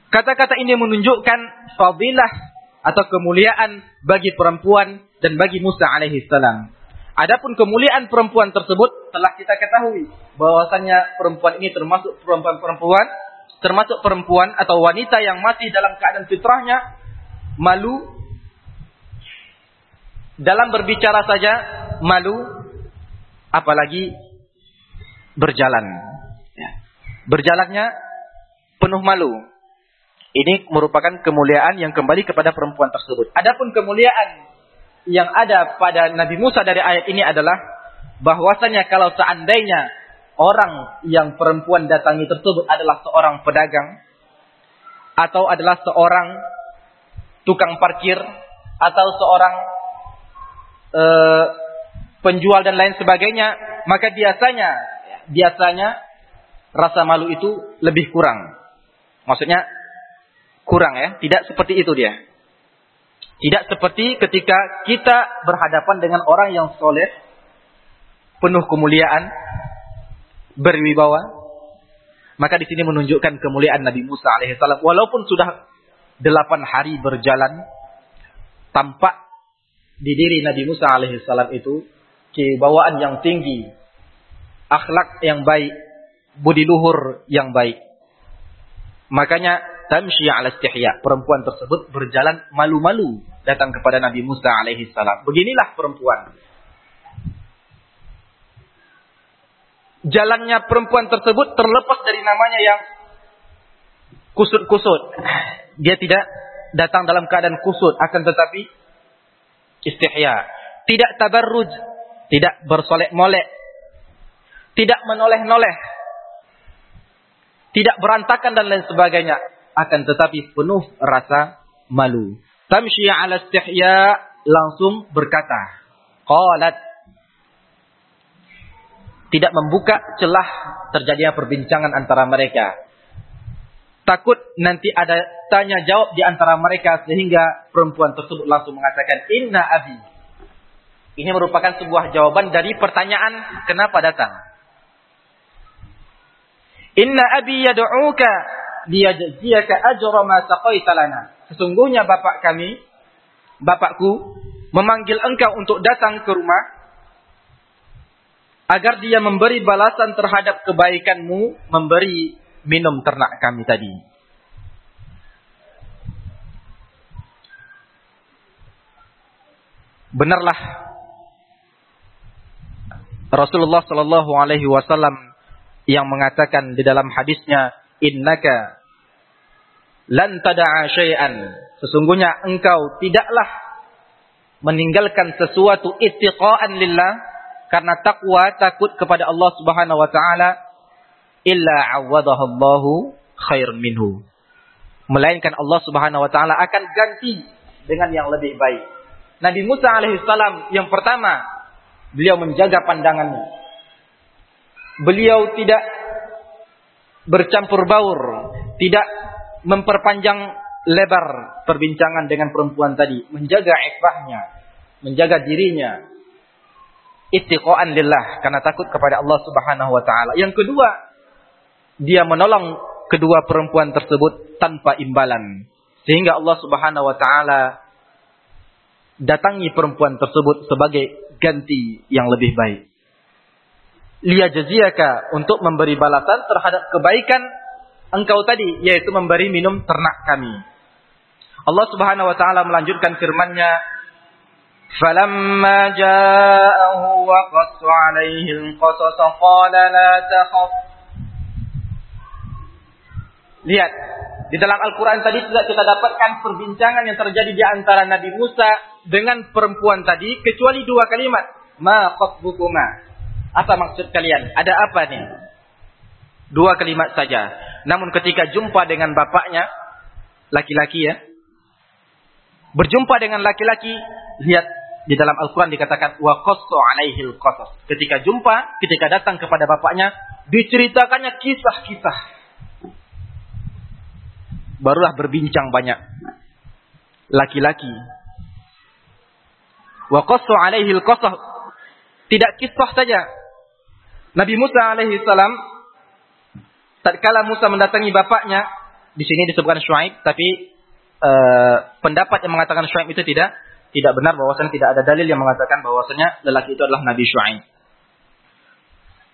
Kata-kata ini menunjukkan fadilah atau kemuliaan bagi perempuan dan bagi Musa alaihi salam. Adapun kemuliaan perempuan tersebut telah kita ketahui bahwasanya perempuan ini termasuk perempuan-perempuan termasuk perempuan atau wanita yang masih dalam keadaan fitrahnya malu dalam berbicara saja malu apalagi berjalan ya. berjalannya penuh malu ini merupakan kemuliaan yang kembali kepada perempuan tersebut. Adapun kemuliaan yang ada pada Nabi Musa dari ayat ini adalah bahwasanya kalau seandainya orang yang perempuan datangi tersebut adalah seorang pedagang atau adalah seorang tukang parkir atau seorang uh, penjual dan lain sebagainya, maka biasanya biasanya rasa malu itu lebih kurang. Maksudnya kurang ya. Tidak seperti itu dia. Tidak seperti ketika kita berhadapan dengan orang yang soleh, penuh kemuliaan, berwibawa. Maka di sini menunjukkan kemuliaan Nabi Musa alaihissalam. Walaupun sudah delapan hari berjalan, tampak di diri Nabi Musa alaihissalam itu kebawaan yang tinggi, akhlak yang baik, budi luhur yang baik. Makanya tamshi ala istihya. Perempuan tersebut berjalan malu-malu datang kepada Nabi Musa alaihi salam. Beginilah perempuan. Jalannya perempuan tersebut terlepas dari namanya yang kusut-kusut. Dia tidak datang dalam keadaan kusut, akan tetapi istihya. Tidak tabarruj, tidak bersolek-molek, tidak menoleh-noleh, tidak berantakan dan lain sebagainya akan tetapi penuh rasa malu. Tamshi ala istihya langsung berkata, qalat tidak membuka celah terjadinya perbincangan antara mereka. Takut nanti ada tanya jawab di antara mereka sehingga perempuan tersebut langsung mengatakan inna abi. Ini merupakan sebuah jawaban dari pertanyaan kenapa datang. Inna abi yad'uka liyajziyaka ajra ma saqaita lana. Sesungguhnya bapak kami, bapakku memanggil engkau untuk datang ke rumah agar dia memberi balasan terhadap kebaikanmu memberi minum ternak kami tadi. Benarlah Rasulullah Shallallahu Alaihi Wasallam yang mengatakan di dalam hadisnya innaka lan tada'a syai'an. Sesungguhnya engkau tidaklah meninggalkan sesuatu ittiqaan lillah karena takwa takut kepada Allah Subhanahu wa taala illa Allahu khair minhu. Melainkan Allah Subhanahu wa taala akan ganti dengan yang lebih baik. Nabi Musa alaihissalam yang pertama beliau menjaga pandangannya. Beliau tidak bercampur baur, tidak memperpanjang lebar perbincangan dengan perempuan tadi, menjaga ifahnya, menjaga dirinya. Ittiqaan lillah karena takut kepada Allah Subhanahu wa taala. Yang kedua, dia menolong kedua perempuan tersebut tanpa imbalan. Sehingga Allah Subhanahu wa taala datangi perempuan tersebut sebagai ganti yang lebih baik. Liya jaziyaka untuk memberi balasan terhadap kebaikan engkau tadi yaitu memberi minum ternak kami. Allah Subhanahu wa taala melanjutkan firman-Nya فَلَمَّا جَاءَهُ وَقَصَّ عَلَيْهِ الْقَصَصَ قَالَ لَا تَخَفْ Lihat, di dalam Al-Quran tadi tidak kita dapatkan perbincangan yang terjadi di antara Nabi Musa dengan perempuan tadi, kecuali dua kalimat. Ma qatbukuma. Apa maksud kalian? Ada apa nih? Dua kalimat saja. Namun ketika jumpa dengan bapaknya, laki-laki ya, berjumpa dengan laki-laki, lihat di dalam Al-Quran dikatakan wa qassu alaihil qasas. Ketika jumpa, ketika datang kepada bapaknya, diceritakannya kisah-kisah barulah berbincang banyak laki-laki. Wa qassu alaihi al-qasah. Tidak kisah saja. Nabi Musa alaihi salam tatkala Musa mendatangi bapaknya, di sini disebutkan Syuaib, tapi uh, pendapat yang mengatakan Syuaib itu tidak tidak benar bahwasanya tidak ada dalil yang mengatakan bahwasanya lelaki itu adalah Nabi Syuaib.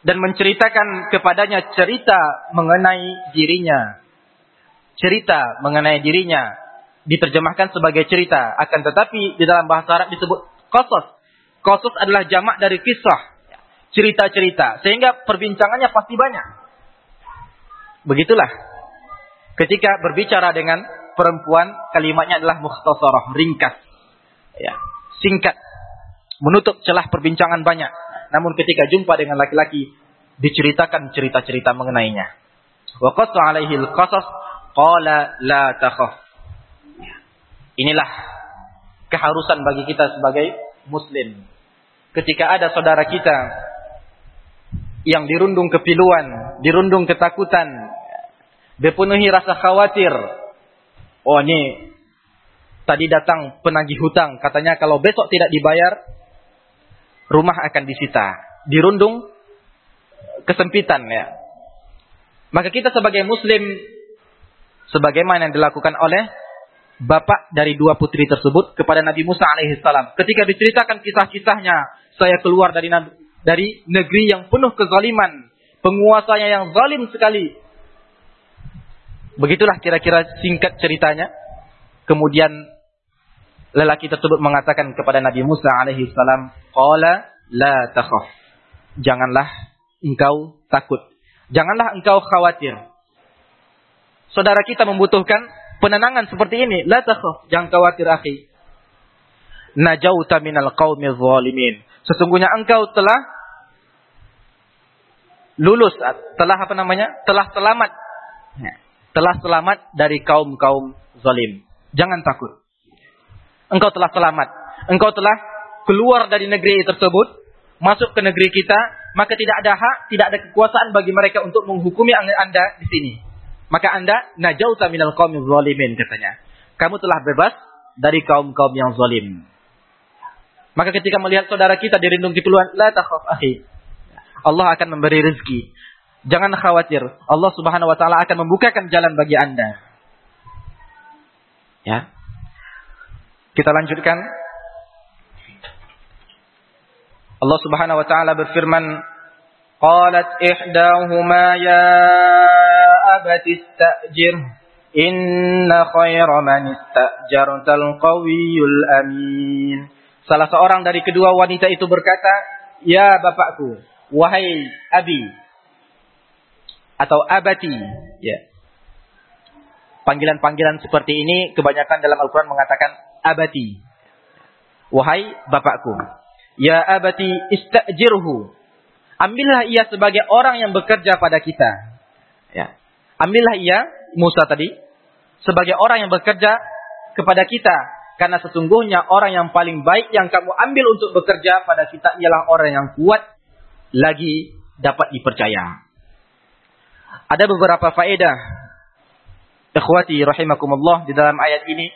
Dan menceritakan kepadanya cerita mengenai dirinya, cerita mengenai dirinya diterjemahkan sebagai cerita. Akan tetapi di dalam bahasa Arab disebut qasas qasas adalah jamak dari kisah cerita-cerita. Sehingga perbincangannya pasti banyak. Begitulah. Ketika berbicara dengan perempuan kalimatnya adalah mukhtasarah ringkas. Ya singkat. Menutup celah perbincangan banyak. Namun ketika jumpa dengan laki-laki diceritakan cerita-cerita mengenainya. Wa qassa alaihi al-qasas Qala la takhaf. Inilah keharusan bagi kita sebagai muslim. Ketika ada saudara kita yang dirundung kepiluan, dirundung ketakutan, dipenuhi rasa khawatir. Oh ini tadi datang penagih hutang, katanya kalau besok tidak dibayar, rumah akan disita. Dirundung kesempitan ya. Maka kita sebagai muslim sebagaimana yang dilakukan oleh bapak dari dua putri tersebut kepada Nabi Musa alaihissalam. Ketika diceritakan kisah-kisahnya, saya keluar dari dari negeri yang penuh kezaliman, penguasanya yang zalim sekali. Begitulah kira-kira singkat ceritanya. Kemudian lelaki tersebut mengatakan kepada Nabi Musa alaihissalam, "Qala la takhaf." Janganlah engkau takut. Janganlah engkau khawatir saudara kita membutuhkan penenangan seperti ini, la takhaf, jangan khawatir akhi. Najauta minal qaumi zalimin. Sesungguhnya engkau telah lulus, telah apa namanya? Telah selamat. Ya. Telah selamat dari kaum-kaum zalim. Jangan takut. Engkau telah selamat. Engkau telah keluar dari negeri tersebut, masuk ke negeri kita, maka tidak ada hak, tidak ada kekuasaan bagi mereka untuk menghukumi Anda di sini. Maka Anda najauta minal qaumil zalimin katanya. Kamu telah bebas dari kaum-kaum yang zalim. Maka ketika melihat saudara kita dirindung di peluang, la takhaf akhi. Allah akan memberi rezeki. Jangan khawatir. Allah Subhanahu wa taala akan membukakan jalan bagi Anda. Ya. Kita lanjutkan. Allah Subhanahu wa taala berfirman, "Qalat ihdahuma ya abati istajir. Inna khayra man istajartal qawiyul amin. Salah seorang dari kedua wanita itu berkata ya bapakku wahai abi atau abati. Ya. Panggilan-panggilan seperti ini kebanyakan dalam Al-Qur'an mengatakan abati. Wahai bapakku ya abati istajirhu. Ambillah ia sebagai orang yang bekerja pada kita. Ya. Ambillah ia Musa tadi sebagai orang yang bekerja kepada kita karena sesungguhnya orang yang paling baik yang kamu ambil untuk bekerja pada kita ialah orang yang kuat lagi dapat dipercaya. Ada beberapa faedah ikhwati rahimakumullah di dalam ayat ini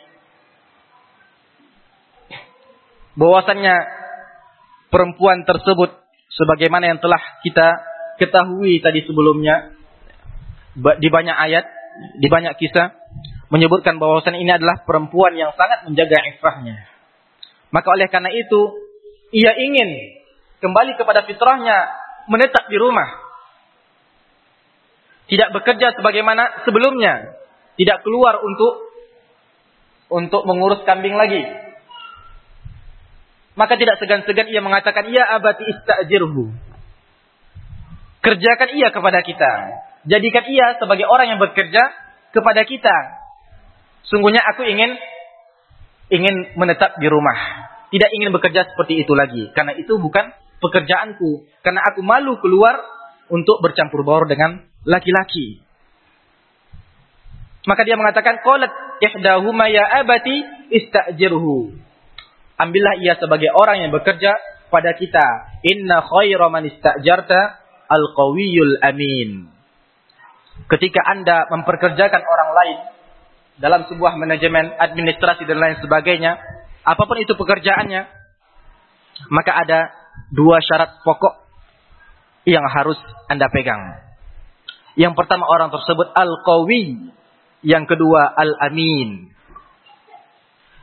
bahwasannya perempuan tersebut sebagaimana yang telah kita ketahui tadi sebelumnya di banyak ayat, di banyak kisah menyebutkan bahwasan ini adalah perempuan yang sangat menjaga ifahnya. Maka oleh karena itu ia ingin kembali kepada fitrahnya menetap di rumah. Tidak bekerja sebagaimana sebelumnya, tidak keluar untuk untuk mengurus kambing lagi. Maka tidak segan-segan ia mengatakan, "Ya abati istajirhu." Kerjakan ia kepada kita. Jadikan ia sebagai orang yang bekerja kepada kita. Sungguhnya aku ingin ingin menetap di rumah. Tidak ingin bekerja seperti itu lagi. Karena itu bukan pekerjaanku. Karena aku malu keluar untuk bercampur baur dengan laki-laki. Maka dia mengatakan, Qalat ihdahuma ya abati istajirhu. Ambillah ia sebagai orang yang bekerja pada kita. Inna khaira man istajarta al-qawiyul amin. Ketika Anda memperkerjakan orang lain dalam sebuah manajemen, administrasi dan lain sebagainya, apa pun itu pekerjaannya, maka ada dua syarat pokok yang harus Anda pegang. Yang pertama orang tersebut al-qawi, yang kedua al-amin.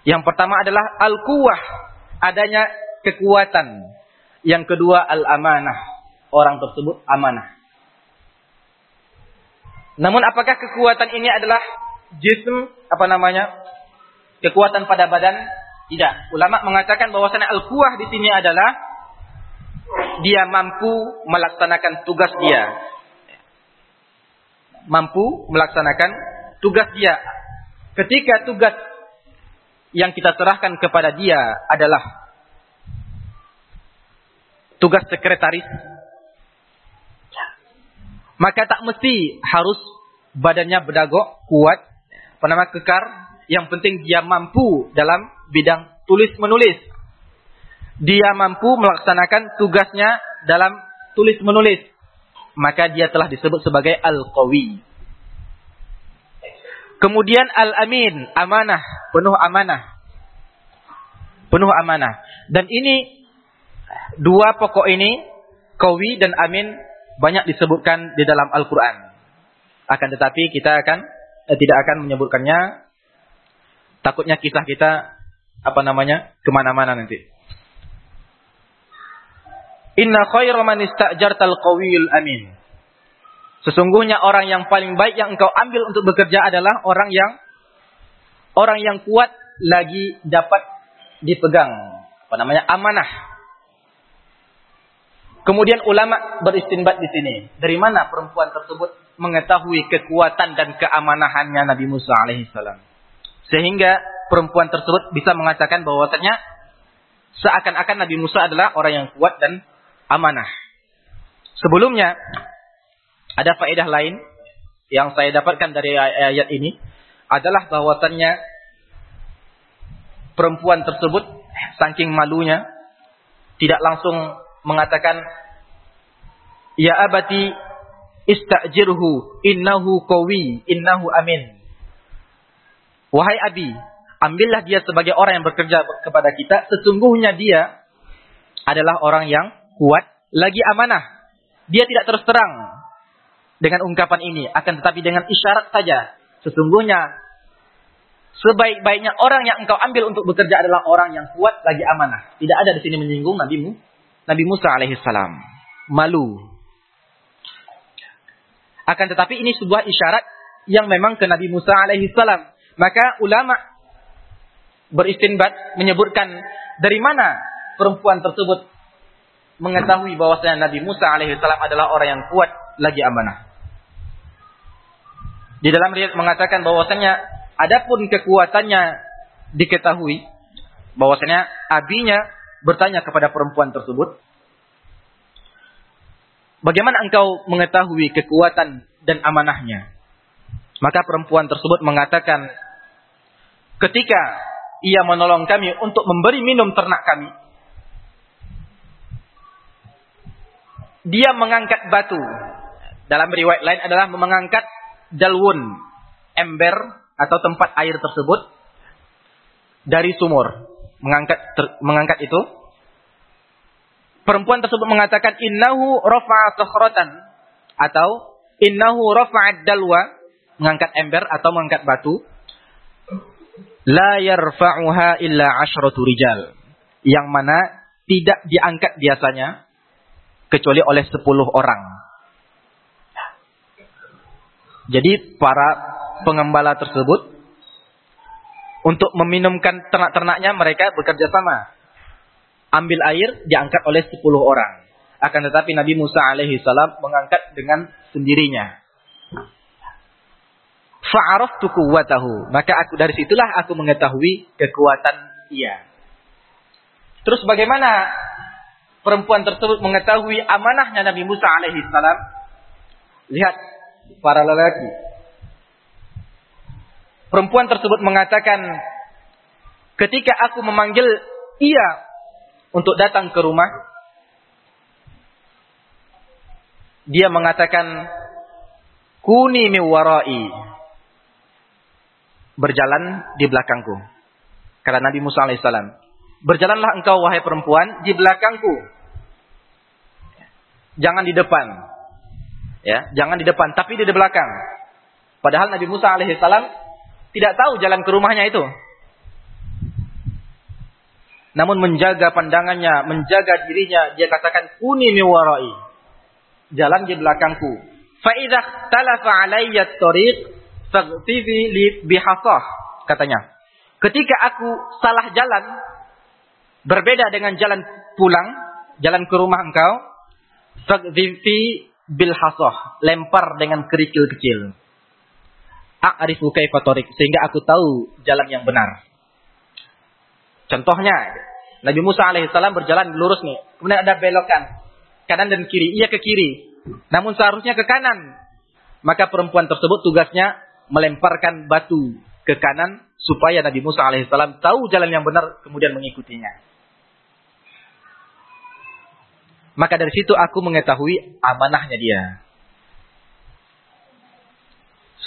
Yang pertama adalah al-quwah, adanya kekuatan. Yang kedua al-amanah, orang tersebut amanah. Namun apakah kekuatan ini adalah jism apa namanya? Kekuatan pada badan? Tidak. Ulama mengatakan bahwasanya al-quwah di sini adalah dia mampu melaksanakan tugas dia. Mampu melaksanakan tugas dia. Ketika tugas yang kita serahkan kepada dia adalah tugas sekretaris, maka tak mesti harus badannya berdagok, kuat, apa kekar. Yang penting dia mampu dalam bidang tulis menulis. Dia mampu melaksanakan tugasnya dalam tulis menulis. Maka dia telah disebut sebagai al-qawi. Kemudian al-amin, amanah, penuh amanah. Penuh amanah. Dan ini dua pokok ini, kawi dan amin banyak disebutkan di dalam Al-Qur'an. Akan tetapi kita akan eh, tidak akan menyebutkannya. Takutnya kisah kita apa namanya? ke mana-mana nanti. Inna khairu man istajartal qawiyul amin. Sesungguhnya orang yang paling baik yang engkau ambil untuk bekerja adalah orang yang orang yang kuat lagi dapat dipegang apa namanya amanah. Kemudian ulama beristinbat di sini. Dari mana perempuan tersebut mengetahui kekuatan dan keamanahannya Nabi Musa alaihissalam. Sehingga perempuan tersebut bisa mengatakan bahwasanya seakan-akan Nabi Musa adalah orang yang kuat dan amanah. Sebelumnya ada faedah lain yang saya dapatkan dari ayat ini adalah bahwasannya perempuan tersebut saking malunya tidak langsung mengatakan ya abati istajirhu innahu qawi innahu amin wahai abi ambillah dia sebagai orang yang bekerja kepada kita sesungguhnya dia adalah orang yang kuat lagi amanah dia tidak terus terang dengan ungkapan ini, akan tetapi dengan isyarat saja. Sesungguhnya sebaik-baiknya orang yang engkau ambil untuk bekerja adalah orang yang kuat lagi amanah. Tidak ada di sini menyinggung Nabi Nabi Musa alaihissalam. Malu. Akan tetapi ini sebuah isyarat yang memang ke Nabi Musa alaihissalam. Maka ulama beristinbat menyebutkan dari mana perempuan tersebut mengetahui bahwasanya Nabi Musa alaihissalam adalah orang yang kuat lagi amanah. Di dalam riwayat mengatakan bahwasanya adapun kekuatannya diketahui Bahwasanya abinya bertanya kepada perempuan tersebut, "Bagaimana engkau mengetahui kekuatan dan amanahnya?" Maka perempuan tersebut mengatakan, "Ketika ia menolong kami untuk memberi minum ternak kami, dia mengangkat batu. Dalam riwayat lain adalah mengangkat dalwun, ember atau tempat air tersebut dari sumur. Mengangkat ter, mengangkat itu. Perempuan tersebut mengatakan innahu rafa'a sakhratan atau innahu rafa'ad dalwa, mengangkat ember atau mengangkat batu. La yarfa'uha illa asyratu rijal. Yang mana tidak diangkat biasanya kecuali oleh sepuluh orang. Jadi para pengembala tersebut untuk meminumkan ternak-ternaknya mereka bekerja sama. Ambil air diangkat oleh sepuluh orang. Akan tetapi Nabi Musa alaihi salam mengangkat dengan sendirinya. Fa'araftu quwwatahu. Maka aku dari situlah aku mengetahui kekuatan ia. Terus bagaimana perempuan tersebut mengetahui amanahnya Nabi Musa alaihi salam, lihat para lelaki. Perempuan tersebut mengatakan, ketika aku memanggil ia untuk datang ke rumah, dia mengatakan, kuni miwarai. Berjalan di belakangku. Kata Nabi Musa alaihissalam. Berjalanlah engkau wahai perempuan di belakangku. Jangan di depan. Ya, jangan di depan, tapi di belakang. Padahal Nabi Musa alaihissalam tidak tahu jalan ke rumahnya itu. Namun menjaga pandangannya, menjaga dirinya, dia katakan kuni miwarai. Jalan di belakangku. Fa idza talafa alayya tariq faghtibi li bihasah katanya. Ketika aku salah jalan berbeda dengan jalan pulang, jalan ke rumah engkau, Fagzifi bil hasah. Lempar dengan kerikil kecil. A'rifu kaifa Sehingga aku tahu jalan yang benar. Contohnya, Nabi Musa alaihissalam berjalan lurus nih. Kemudian ada belokan. Kanan dan kiri. Ia ke kiri. Namun seharusnya ke kanan. Maka perempuan tersebut tugasnya melemparkan batu ke kanan. Supaya Nabi Musa alaihissalam tahu jalan yang benar. Kemudian mengikutinya. Maka dari situ aku mengetahui amanahnya dia.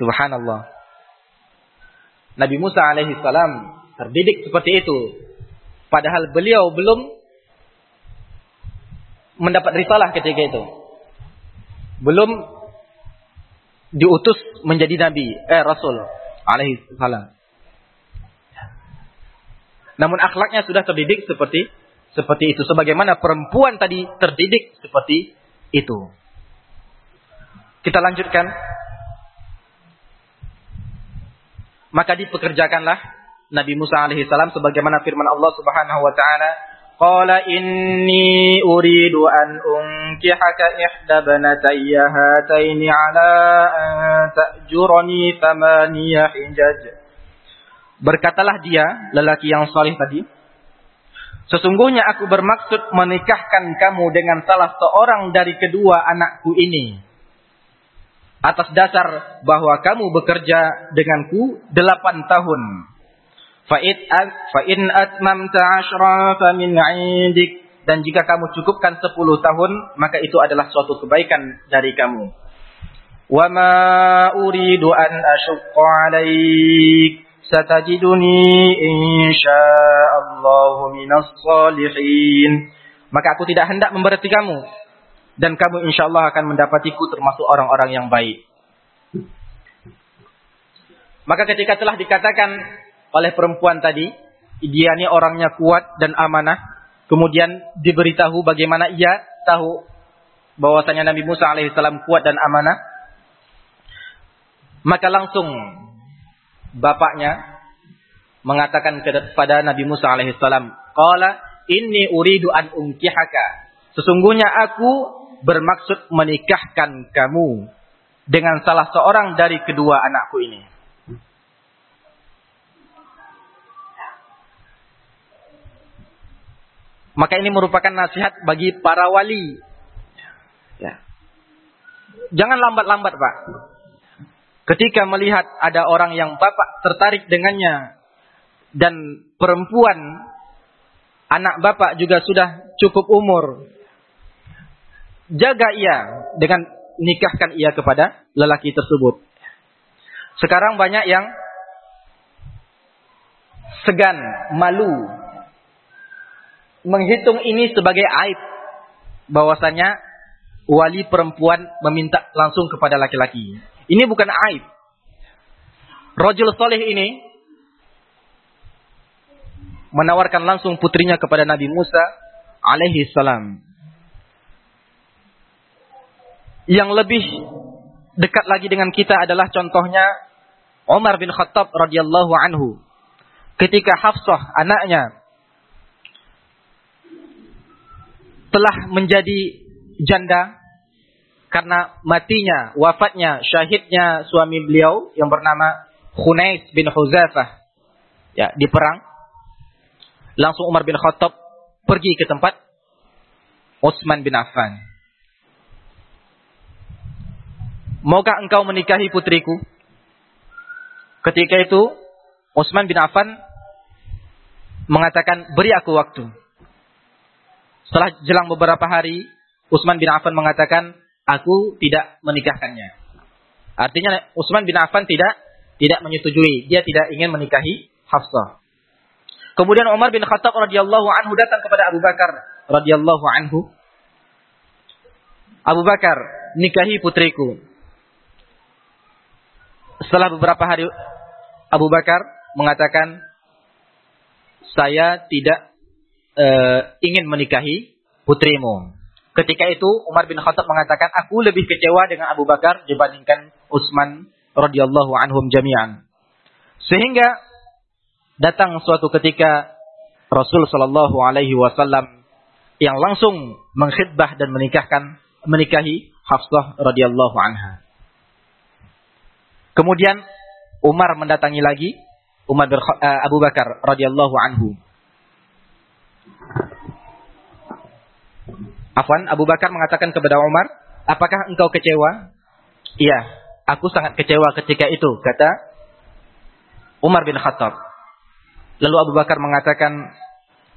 Subhanallah. Nabi Musa alaihi salam terdidik seperti itu. Padahal beliau belum mendapat risalah ketika itu. Belum diutus menjadi nabi, eh rasul alaihi salam. Namun akhlaknya sudah terdidik seperti seperti itu. Sebagaimana perempuan tadi terdidik seperti itu. Kita lanjutkan. Maka dipekerjakanlah Nabi Musa alaihi salam sebagaimana firman Allah Subhanahu wa taala, "Qala inni uridu an unkihaka ihda banatayya hataini ala an ta'jurani thamaniya hijaj." Berkatalah dia, lelaki yang saleh tadi, Sesungguhnya aku bermaksud menikahkan kamu dengan salah seorang dari kedua anakku ini. Atas dasar bahwa kamu bekerja denganku delapan tahun. Fa'in atmamta ashra famin indik. Dan jika kamu cukupkan sepuluh tahun, maka itu adalah suatu kebaikan dari kamu. Wa ma uridu an ashukka alaik satajiduni insyaallahu minas salihin. Maka aku tidak hendak memberati kamu dan kamu insyaallah akan mendapatiku termasuk orang-orang yang baik. Maka ketika telah dikatakan oleh perempuan tadi, dia ini orangnya kuat dan amanah, kemudian diberitahu bagaimana ia tahu bahwasanya Nabi Musa alaihissalam kuat dan amanah, maka langsung bapaknya mengatakan kepada Nabi Musa alaihissalam, "Qala inni uridu an unkihaka." Sesungguhnya aku bermaksud menikahkan kamu dengan salah seorang dari kedua anakku ini. Maka ini merupakan nasihat bagi para wali. Ya. Jangan lambat-lambat, Pak. Ketika melihat ada orang yang Bapak tertarik dengannya dan perempuan anak Bapak juga sudah cukup umur. Jaga ia dengan nikahkan ia kepada lelaki tersebut. Sekarang banyak yang segan, malu menghitung ini sebagai aib bahwasanya wali perempuan meminta langsung kepada laki-laki. Ini bukan aib. Rajul soleh ini menawarkan langsung putrinya kepada Nabi Musa alaihi salam. Yang lebih dekat lagi dengan kita adalah contohnya Umar bin Khattab radhiyallahu anhu. Ketika Hafsah anaknya telah menjadi janda karena matinya, wafatnya, syahidnya suami beliau yang bernama Khunais bin Huzafah ya di perang. Langsung Umar bin Khattab pergi ke tempat Utsman bin Affan. Maukah engkau menikahi putriku? Ketika itu Utsman bin Affan mengatakan, "Beri aku waktu." Setelah jelang beberapa hari, Utsman bin Affan mengatakan, "Aku tidak menikahkannya." Artinya Utsman bin Affan tidak tidak menyetujui, dia tidak ingin menikahi Hafsah. Kemudian Umar bin Khattab radhiyallahu anhu datang kepada Abu Bakar radhiyallahu anhu. Abu Bakar, nikahi putriku. Setelah beberapa hari Abu Bakar mengatakan, saya tidak uh, ingin menikahi putrimu. Ketika itu Umar bin Khattab mengatakan, aku lebih kecewa dengan Abu Bakar dibandingkan Utsman radhiyallahu anhum jami'an. Sehingga datang suatu ketika Rasul Shallallahu Alaihi Wasallam yang langsung mengkhidbah dan menikahkan menikahi Hafsah radhiyallahu anha. Kemudian Umar mendatangi lagi Umar bin, uh, Abu Bakar radhiyallahu anhu Afwan, Abu Bakar mengatakan kepada Umar, apakah engkau kecewa? Iya, aku sangat kecewa ketika itu, kata Umar bin Khattab. Lalu Abu Bakar mengatakan,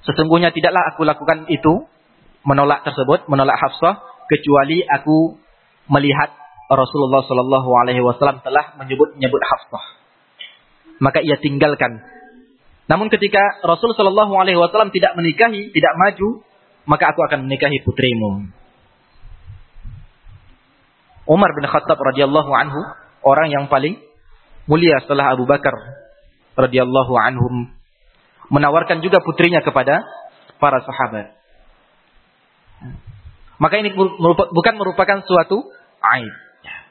sesungguhnya tidaklah aku lakukan itu, menolak tersebut, menolak Hafsah, kecuali aku melihat Rasulullah Shallallahu Alaihi Wasallam telah menyebut menyebut Hafsah. Maka ia tinggalkan. Namun ketika Rasul Shallallahu Alaihi Wasallam tidak menikahi, tidak maju, maka aku akan menikahi putrimu. Umar bin Khattab radhiyallahu anhu orang yang paling mulia setelah Abu Bakar radhiyallahu anhum menawarkan juga putrinya kepada para sahabat. Maka ini bukan merupakan suatu aib.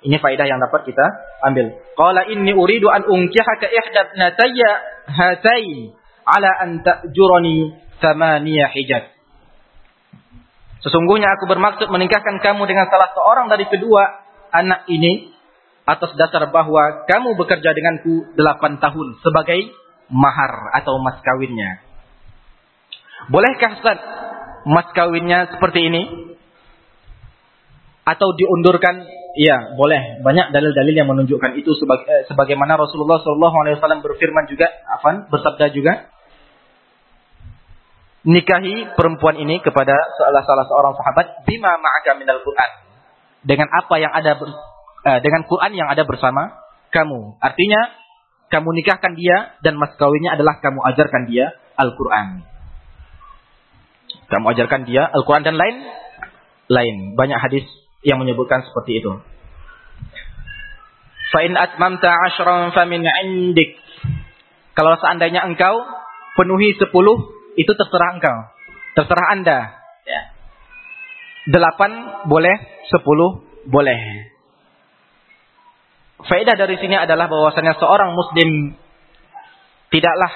Ini faedah yang dapat kita ambil. Qala inni uridu an unkihaka ihda natayya hatai ala an ta'jurani thamaniya hijab. Sesungguhnya aku bermaksud menikahkan kamu dengan salah seorang dari kedua anak ini atas dasar bahwa kamu bekerja denganku delapan tahun sebagai mahar atau mas kawinnya. Bolehkah Ustaz mas kawinnya seperti ini? Atau diundurkan? Iya, boleh. Banyak dalil-dalil yang menunjukkan itu sebaga, eh, sebagaimana Rasulullah SAW berfirman juga, afan, bersabda juga, nikahi perempuan ini kepada salah salah seorang sahabat bima ma'aka minal Quran. Dengan apa yang ada eh, dengan Quran yang ada bersama kamu. Artinya kamu nikahkan dia dan mas kawinnya adalah kamu ajarkan dia Al-Qur'an. Kamu ajarkan dia Al-Qur'an dan lain lain. Banyak hadis yang menyebutkan seperti itu. Fa in atmamta asyran famin 'indik. Kalau seandainya engkau penuhi sepuluh itu terserah engkau. Terserah Anda. Ya. Delapan boleh, sepuluh boleh. Faedah dari sini adalah bahwasanya seorang muslim tidaklah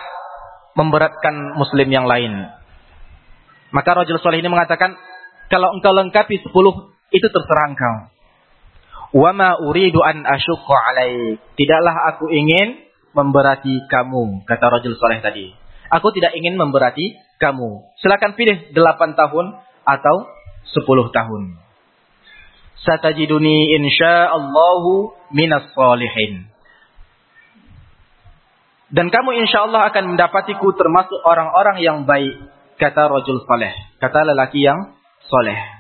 memberatkan muslim yang lain. Maka Rasul Soleh ini mengatakan, kalau engkau lengkapi sepuluh, itu terserah engkau. Wama uridu an asyukku alaik. Tidaklah aku ingin memberati kamu, kata Rasul Soleh tadi. Aku tidak ingin memberati kamu. Silakan pilih 8 tahun atau 10 tahun. Satajiduni insyaallahu minas solihin. Dan kamu insya Allah akan mendapatiku termasuk orang-orang yang baik. Kata rojul soleh. Kata lelaki yang soleh.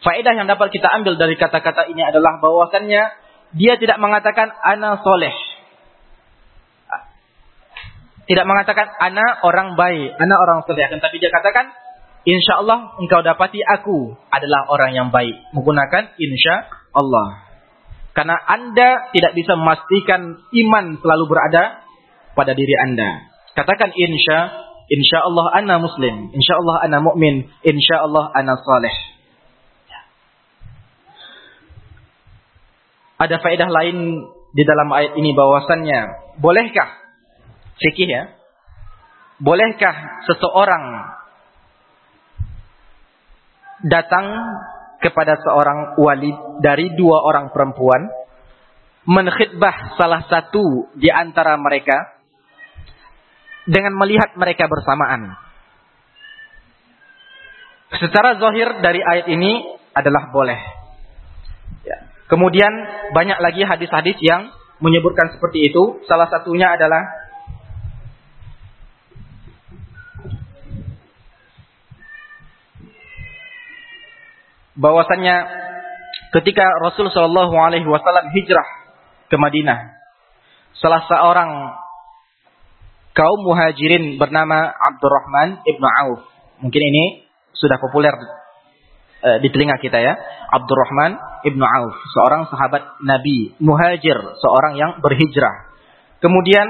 Faedah yang dapat kita ambil dari kata-kata ini adalah bahwasannya dia tidak mengatakan ana soleh. Tidak mengatakan ana orang baik, ana orang soleh. Tapi dia katakan insya Allah engkau dapati aku adalah orang yang baik. Menggunakan insya Allah. Karena anda tidak bisa memastikan iman selalu berada pada diri Anda. Katakan insya, insya Allah ana muslim, insya Allah ana mukmin, insya Allah ana saleh. Ada faedah lain di dalam ayat ini bahwasannya bolehkah fikih ya? Bolehkah seseorang datang kepada seorang wali dari dua orang perempuan menkhidbah salah satu di antara mereka dengan melihat mereka bersamaan. Secara zahir dari ayat ini adalah boleh. Kemudian banyak lagi hadis-hadis yang menyebutkan seperti itu. Salah satunya adalah bahwasannya ketika Rasul Shallallahu Alaihi Wasallam hijrah ke Madinah, salah seorang kaum muhajirin bernama Abdurrahman ibnu Auf. Mungkin ini sudah populer uh, di telinga kita ya. Abdurrahman ibnu Auf, seorang sahabat Nabi, muhajir, seorang yang berhijrah. Kemudian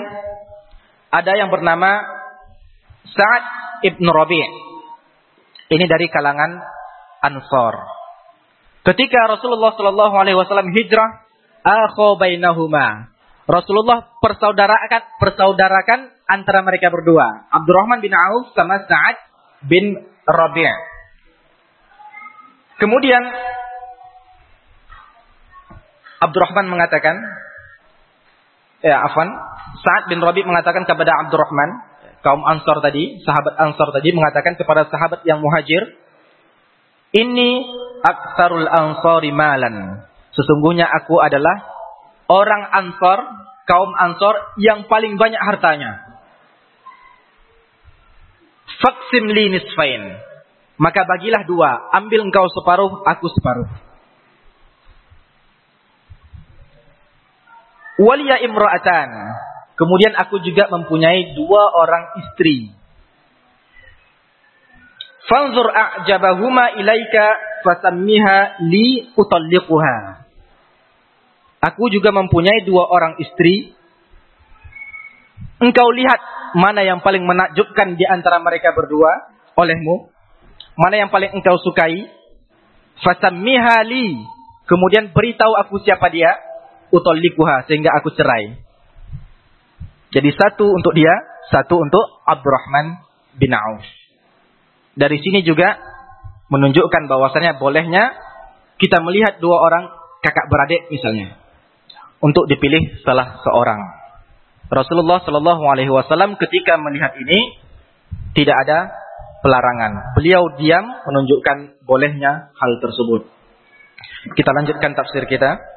ada yang bernama Sa'ad ibnu Rabi' Ini dari kalangan Ansor. Ketika Rasulullah Shallallahu Alaihi Wasallam hijrah, akho bainahuma. Rasulullah persaudarakan persaudarakan antara mereka berdua. Abdurrahman bin Auf sama Sa'ad bin Rabi'. Kemudian Abdurrahman mengatakan ya afan Sa'ad bin Rabi' mengatakan kepada Abdurrahman kaum Ansor tadi, sahabat Ansor tadi mengatakan kepada sahabat yang muhajir, "Ini aksarul ansori malan." Sesungguhnya aku adalah orang Ansor, kaum Ansor yang paling banyak hartanya. Faksim li nisfain. Maka bagilah dua. Ambil engkau separuh, aku separuh. Waliya imra'atan. Kemudian aku juga mempunyai dua orang istri. Fanzur a'jabahuma ilaika fasammiha li utalliquha. Aku juga mempunyai dua orang istri. Engkau lihat mana yang paling menakjubkan di antara mereka berdua olehmu? Mana yang paling engkau sukai? Fasammiha li. Kemudian beritahu aku siapa dia. Utallikuha sehingga aku cerai. Jadi satu untuk dia, satu untuk Abdurrahman bin Auf. Dari sini juga menunjukkan bahwasannya bolehnya kita melihat dua orang kakak beradik misalnya untuk dipilih salah seorang. Rasulullah Shallallahu Alaihi Wasallam ketika melihat ini tidak ada pelarangan. Beliau diam menunjukkan bolehnya hal tersebut. Kita lanjutkan tafsir kita.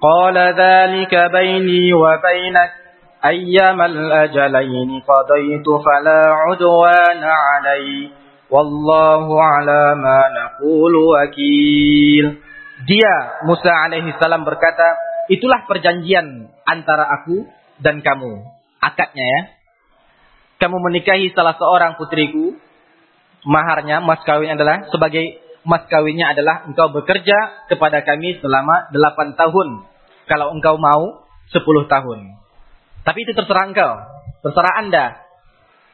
قال ذلك بيني وبينك أيما الأجلين قضيت فلا عدوان علي Wallahu ala ma naqulu wakil. dia Musa alaihi salam berkata, itulah perjanjian antara aku dan kamu. Akadnya ya. Kamu menikahi salah seorang putriku, maharnya, mas kawin adalah sebagai mas kawinnya adalah engkau bekerja kepada kami selama delapan tahun. Kalau engkau mau sepuluh tahun. Tapi itu terserah engkau, terserah anda.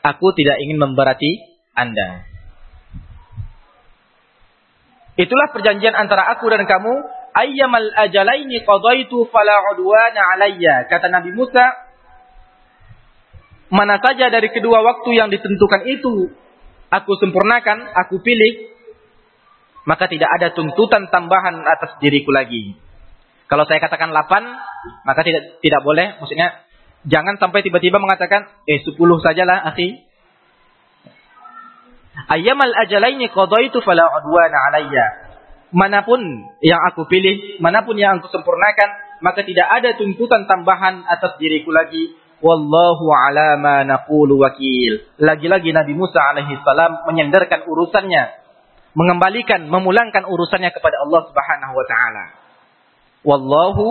Aku tidak ingin memberati anda. Itulah perjanjian antara aku dan kamu. Ayyamal ajalaini qadaitu fala udwana alayya. Kata Nabi Musa, mana saja dari kedua waktu yang ditentukan itu aku sempurnakan, aku pilih, maka tidak ada tuntutan tambahan atas diriku lagi. Kalau saya katakan 8, maka tidak tidak boleh, maksudnya jangan sampai tiba-tiba mengatakan eh 10 sajalah, akhi. Ayyamal ajalaini qadaitu fala udwana alayya. Mana pun yang aku pilih, mana pun yang aku sempurnakan, maka tidak ada tuntutan tambahan atas diriku lagi. Wallahu ala ma naqulu wakil. Lagi-lagi Nabi Musa alaihi salam menyandarkan urusannya, mengembalikan, memulangkan urusannya kepada Allah Subhanahu wa taala. Wallahu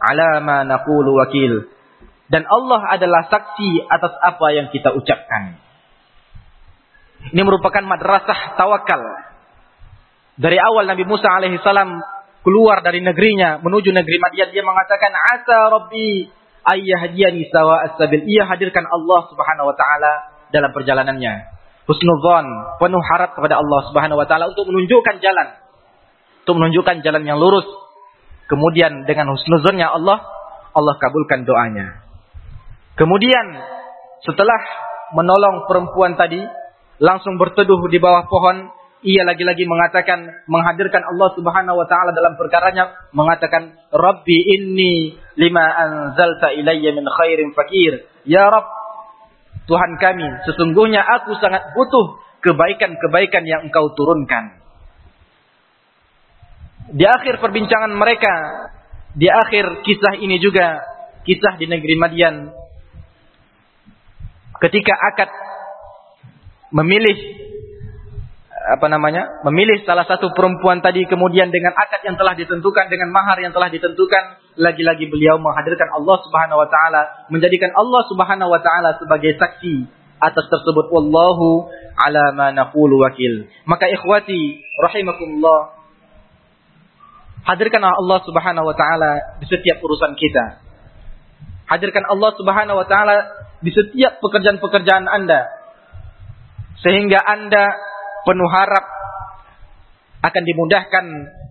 ala ma naqulu wakil. Dan Allah adalah saksi atas apa yang kita ucapkan. Ini merupakan madrasah tawakal. Dari awal Nabi Musa alaihissalam keluar dari negerinya menuju negeri Madian dia mengatakan asa rabbi ayyahdiani sawa as-sabil. Ia hadirkan Allah Subhanahu wa taala dalam perjalanannya. Husnudzon, penuh harap kepada Allah Subhanahu wa taala untuk menunjukkan jalan. Untuk menunjukkan jalan yang lurus. Kemudian dengan husnudzonnya Allah, Allah kabulkan doanya. Kemudian setelah menolong perempuan tadi, langsung berteduh di bawah pohon, ia lagi-lagi mengatakan menghadirkan Allah Subhanahu wa taala dalam perkaranya mengatakan Rabbi inni lima anzalta ilayya min khairin fakir. Ya Rabb Tuhan kami sesungguhnya aku sangat butuh kebaikan-kebaikan yang engkau turunkan. Di akhir perbincangan mereka di akhir kisah ini juga kisah di negeri Madian ketika akad memilih apa namanya memilih salah satu perempuan tadi kemudian dengan akad yang telah ditentukan dengan mahar yang telah ditentukan lagi-lagi beliau menghadirkan Allah Subhanahu wa taala menjadikan Allah Subhanahu wa taala sebagai saksi atas tersebut. Wallahu ala ma naqulu wakil. Maka ikhwati rahimakumullah hadirkan Allah Subhanahu wa taala di setiap urusan kita. Hadirkan Allah Subhanahu wa taala di setiap pekerjaan-pekerjaan Anda sehingga Anda penuh harap akan dimudahkan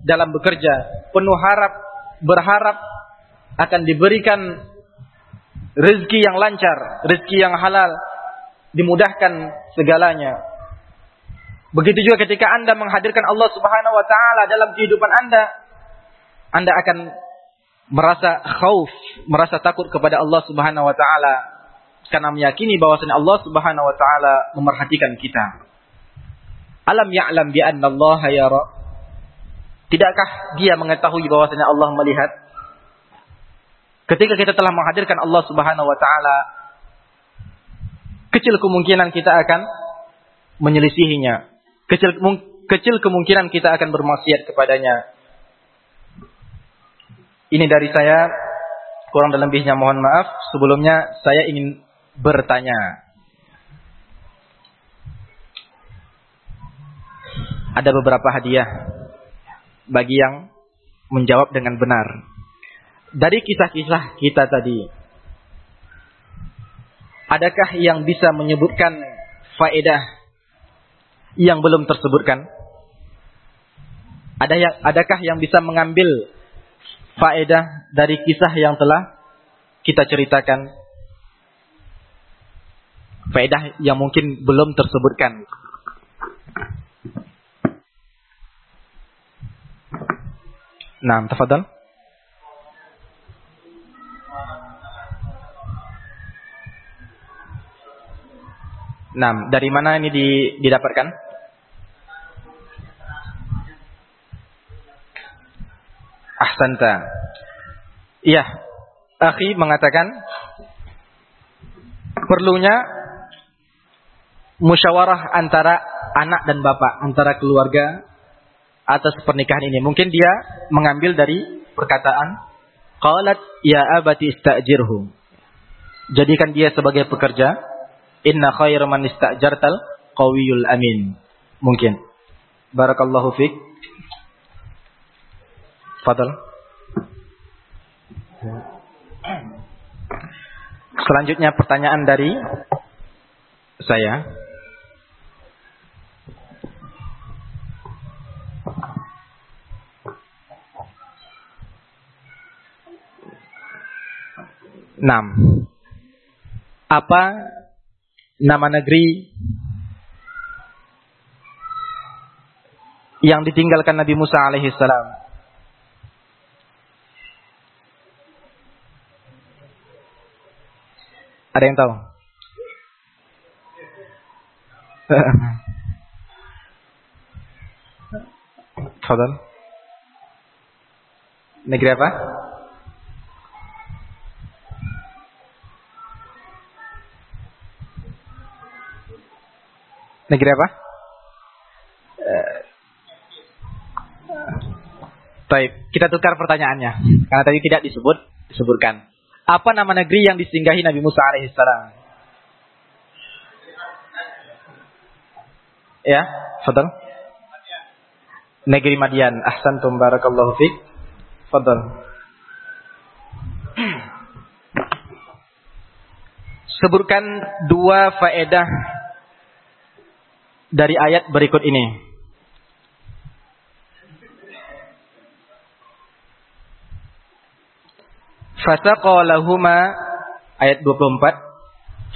dalam bekerja, penuh harap berharap akan diberikan rezeki yang lancar, rezeki yang halal, dimudahkan segalanya. Begitu juga ketika Anda menghadirkan Allah Subhanahu wa taala dalam kehidupan Anda, Anda akan merasa khauf, merasa takut kepada Allah Subhanahu wa taala karena meyakini bahwasanya Allah Subhanahu wa taala memerhatikan kita. Alam ya'lam bi anna Allah yara? Tidakkah dia mengetahui bahwasanya Allah melihat? Ketika kita telah menghadirkan Allah Subhanahu wa taala, kecil kemungkinan kita akan menyelisihinya. Kecil kecil kemungkinan kita akan bermaksiat kepadanya. Ini dari saya kurang dan lebihnya mohon maaf. Sebelumnya saya ingin bertanya. Ada beberapa hadiah bagi yang menjawab dengan benar. Dari kisah-kisah kita tadi, adakah yang bisa menyebutkan faedah yang belum tersebutkan? Ada yang, adakah yang bisa mengambil faedah dari kisah yang telah kita ceritakan faedah yang mungkin belum tersebutkan. Nah, tafadhal. Nah, dari mana ini didapatkan? Ahsanta. Iya, akhi mengatakan perlunya musyawarah antara anak dan bapak, antara keluarga atas pernikahan ini. Mungkin dia mengambil dari perkataan qalat ya abati istajirhu. Jadikan dia sebagai pekerja. Inna khair man istajartal qawiyul amin. Mungkin. Barakallahu fiik. Fadal. Selanjutnya pertanyaan dari saya. Enam. Apa nama negeri yang ditinggalkan Nabi Musa alaihi salam. Ada yang tahu? Fadal. Negeri apa? Negeri apa? Baik, kita tukar pertanyaannya. Karena tadi tidak disebut, disebutkan. Apa nama negeri yang disinggahi Nabi Musa alaihissalam? Ya, Fadal. Negeri Madian. Ahsantum barakallahu fiik. Fadal. Sebutkan dua faedah dari ayat berikut ini. Fasaqalahuma ayat 24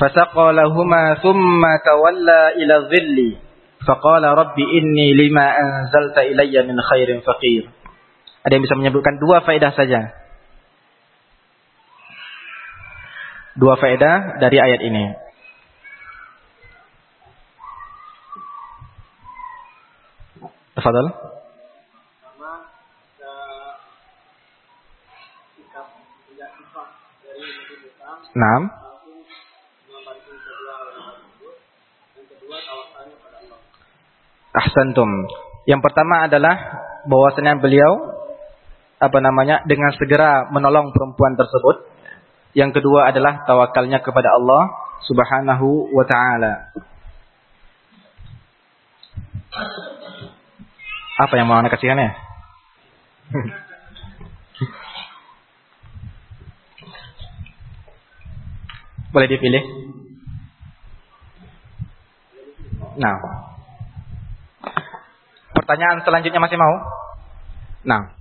Fasaqalahuma thumma tawalla ila dhilli. Faqala rabbi inni lima anzalta ilayya min khairin faqir. Ada yang bisa menyebutkan dua faedah saja. Dua faedah dari ayat ini Tafadhal Naam. Ahsantum. Yang pertama adalah bahwasanya beliau apa namanya dengan segera menolong perempuan tersebut. Yang kedua adalah tawakalnya kepada Allah Subhanahu wa taala. Apa yang mau kasihkan ya? Boleh dipilih? Nah. Pertanyaan selanjutnya masih mau? Nah.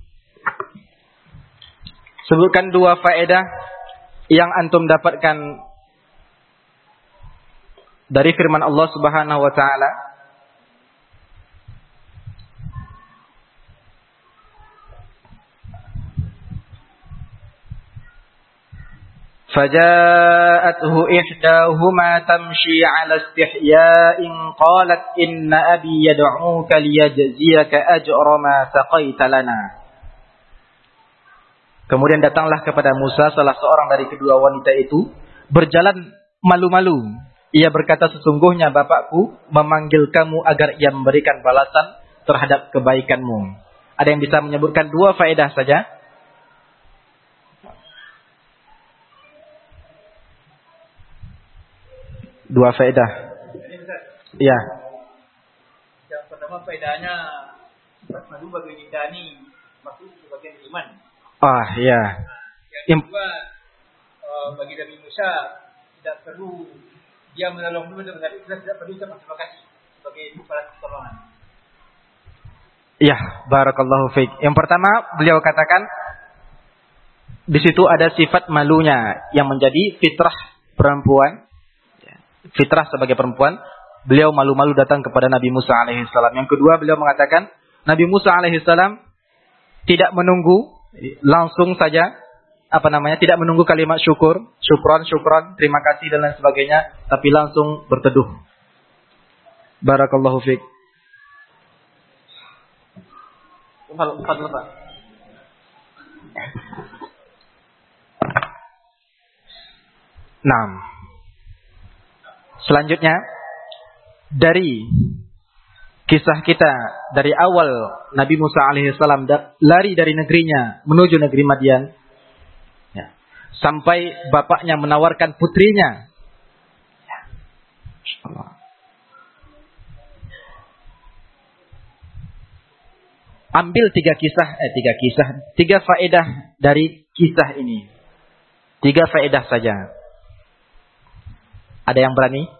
Sebutkan dua faedah yang antum dapatkan dari firman Allah Subhanahu wa taala فجاءته إحداهما تمشي على استحياء قالت إن أبي يدعوك ليجزيك أجر ما سقيت لنا Kemudian datanglah kepada Musa salah seorang dari kedua wanita itu berjalan malu-malu. Ia berkata sesungguhnya bapakku memanggil kamu agar ia memberikan balasan terhadap kebaikanmu. Ada yang bisa menyebutkan dua faedah saja? Dua faedah. Iya. Yang pertama faedahnya malu bagi kita ini masuk sebagian iman. Ah, iya. Yang kedua uh, bagi Nabi Musa tidak perlu dia menolong dulu benar kita tidak perlu ucap terima kasih sebagai para pertolongan. Iya, barakallahu fiik. Yang pertama beliau katakan di situ ada sifat malunya yang menjadi fitrah perempuan fitrah sebagai perempuan, beliau malu-malu datang kepada Nabi Musa alaihissalam. Yang kedua, beliau mengatakan, Nabi Musa alaihissalam tidak menunggu, langsung saja, apa namanya, tidak menunggu kalimat syukur, syukron, syukron, terima kasih dan lain sebagainya, tapi langsung berteduh. Barakallahu fiqh. Nah, Selanjutnya dari kisah kita dari awal Nabi Musa alaihissalam lari dari negerinya menuju negeri Madian ya, sampai bapaknya menawarkan putrinya. Ya, Ambil tiga kisah, eh tiga kisah, tiga faedah dari kisah ini. Tiga faedah saja. Ada yang berani?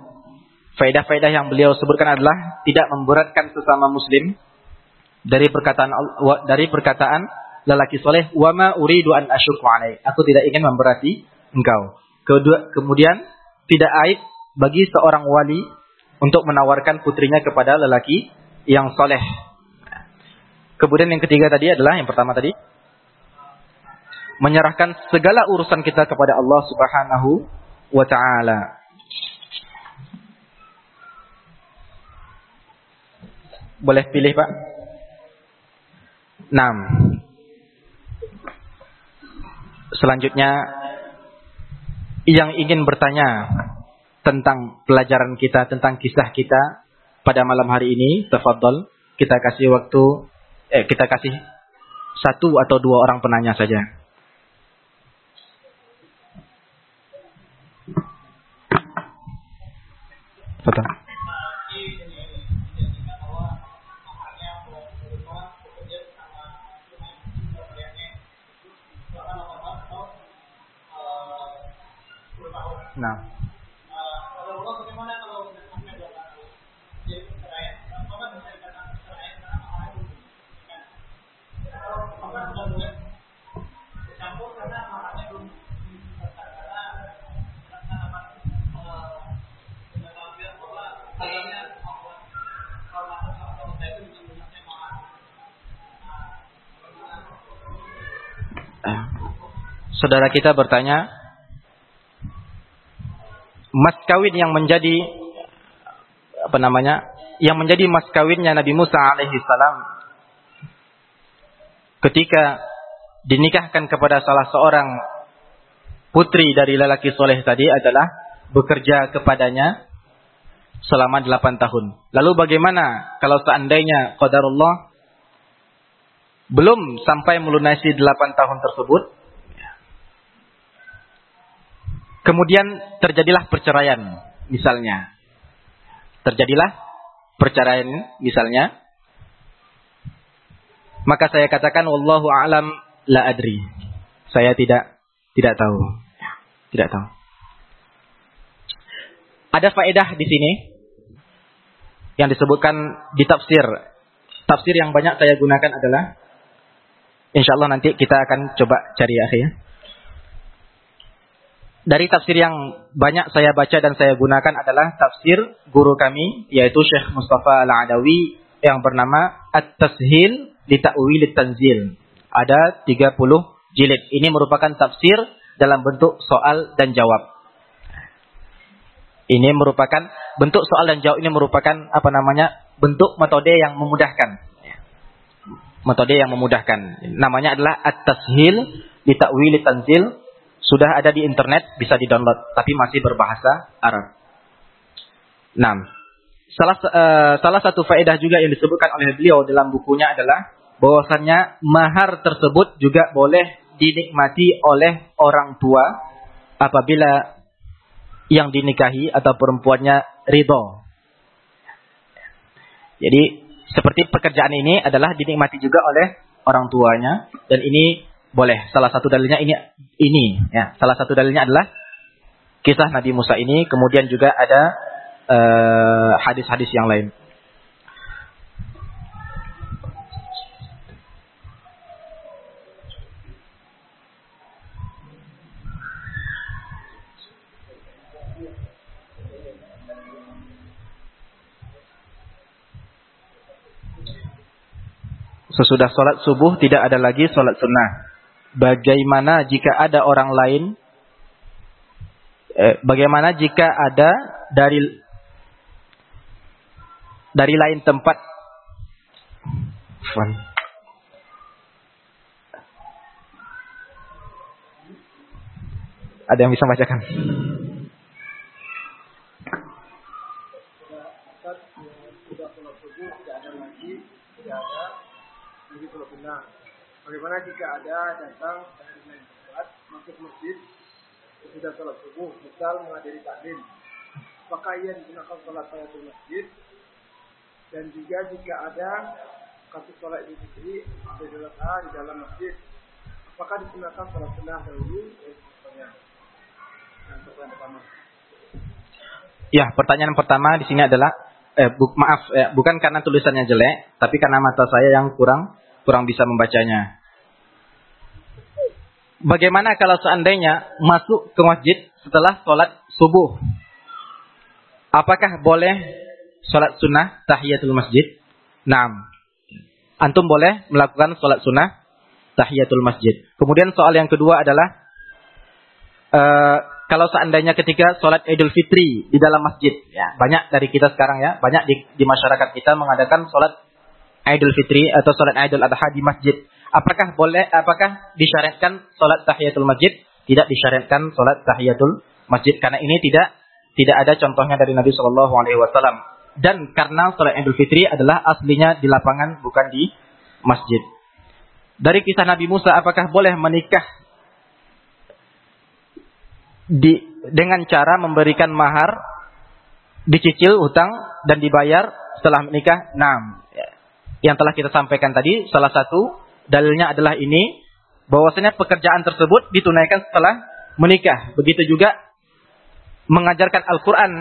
Faedah-faedah yang beliau sebutkan adalah tidak memberatkan sesama muslim dari perkataan dari perkataan lelaki soleh wama uridu an asyuku alaih. Aku tidak ingin memberati engkau. Kedua, kemudian tidak aib bagi seorang wali untuk menawarkan putrinya kepada lelaki yang soleh. Kemudian yang ketiga tadi adalah yang pertama tadi menyerahkan segala urusan kita kepada Allah Subhanahu wa taala. Boleh pilih, Pak? 6. Selanjutnya yang ingin bertanya tentang pelajaran kita, tentang kisah kita pada malam hari ini, tafadhol, kita kasih waktu eh kita kasih satu atau dua orang penanya saja. Betul. Nah. Saudara kita bertanya, mas kawin yang menjadi apa namanya? Yang menjadi mas kawinnya Nabi Musa alaihi salam ketika dinikahkan kepada salah seorang putri dari lelaki soleh tadi adalah bekerja kepadanya selama delapan tahun. Lalu bagaimana kalau seandainya qadarullah belum sampai melunasi delapan tahun tersebut, Kemudian terjadilah perceraian, misalnya. Terjadilah perceraian, misalnya. Maka saya katakan, Wallahu a'lam la adri. Saya tidak tidak tahu. Tidak tahu. Ada faedah di sini yang disebutkan di tafsir. Tafsir yang banyak saya gunakan adalah insya Allah nanti kita akan coba cari akhirnya dari tafsir yang banyak saya baca dan saya gunakan adalah tafsir guru kami yaitu Syekh Mustafa Al-Adawi yang bernama At-Tashil li Ta'wil Tanzil. Ada 30 jilid. Ini merupakan tafsir dalam bentuk soal dan jawab. Ini merupakan bentuk soal dan jawab ini merupakan apa namanya? bentuk metode yang memudahkan. Metode yang memudahkan. Namanya adalah At-Tashil li Ta'wil Tanzil sudah ada di internet, bisa di-download, tapi masih berbahasa Arab. Nah, salah uh, salah satu faedah juga yang disebutkan oleh beliau dalam bukunya adalah bahwasannya mahar tersebut juga boleh dinikmati oleh orang tua apabila yang dinikahi atau perempuannya ridho. Jadi seperti pekerjaan ini adalah dinikmati juga oleh orang tuanya dan ini boleh. Salah satu dalilnya ini ini ya. Salah satu dalilnya adalah kisah Nabi Musa ini, kemudian juga ada eh, hadis-hadis uh, yang lain. Sesudah sholat subuh tidak ada lagi sholat sunnah bagaimana jika ada orang lain? Eh, bagaimana jika ada dari dari lain tempat? Ada yang bisa bacakan Bagaimana jika ada datang dari lain tempat masuk masjid sudah sholat subuh, misal menghadiri taklim, apakah ia digunakan sholat tahiyatul masjid? Dan juga jika ada kasus sholat idul fitri atau idul adha di dalam masjid, apakah digunakan sholat sunnah dahulu? Yang pertanyaan pertama. Ya, pertanyaan pertama di sini adalah eh bu, maaf eh, bukan karena tulisannya jelek, tapi karena mata saya yang kurang kurang bisa membacanya. Bagaimana kalau seandainya masuk ke masjid setelah sholat subuh? Apakah boleh sholat sunnah tahiyatul masjid? Naam. Antum boleh melakukan sholat sunnah tahiyatul masjid. Kemudian soal yang kedua adalah uh, kalau seandainya ketika sholat Idul Fitri di dalam masjid, ya banyak dari kita sekarang ya, banyak di, di masyarakat kita mengadakan sholat Idul Fitri atau sholat Idul Adha di masjid. Apakah boleh, apakah disyariatkan sholat tahiyatul masjid? Tidak disyariatkan sholat tahiyatul masjid karena ini tidak tidak ada contohnya dari Nabi Shallallahu Alaihi Wasallam. Dan karena sholat Idul Fitri adalah aslinya di lapangan bukan di masjid. Dari kisah Nabi Musa, apakah boleh menikah di, dengan cara memberikan mahar, dicicil hutang dan dibayar setelah menikah. Nah, yang telah kita sampaikan tadi, salah satu dalilnya adalah ini, bahwasanya pekerjaan tersebut ditunaikan setelah menikah. Begitu juga mengajarkan Al-Quran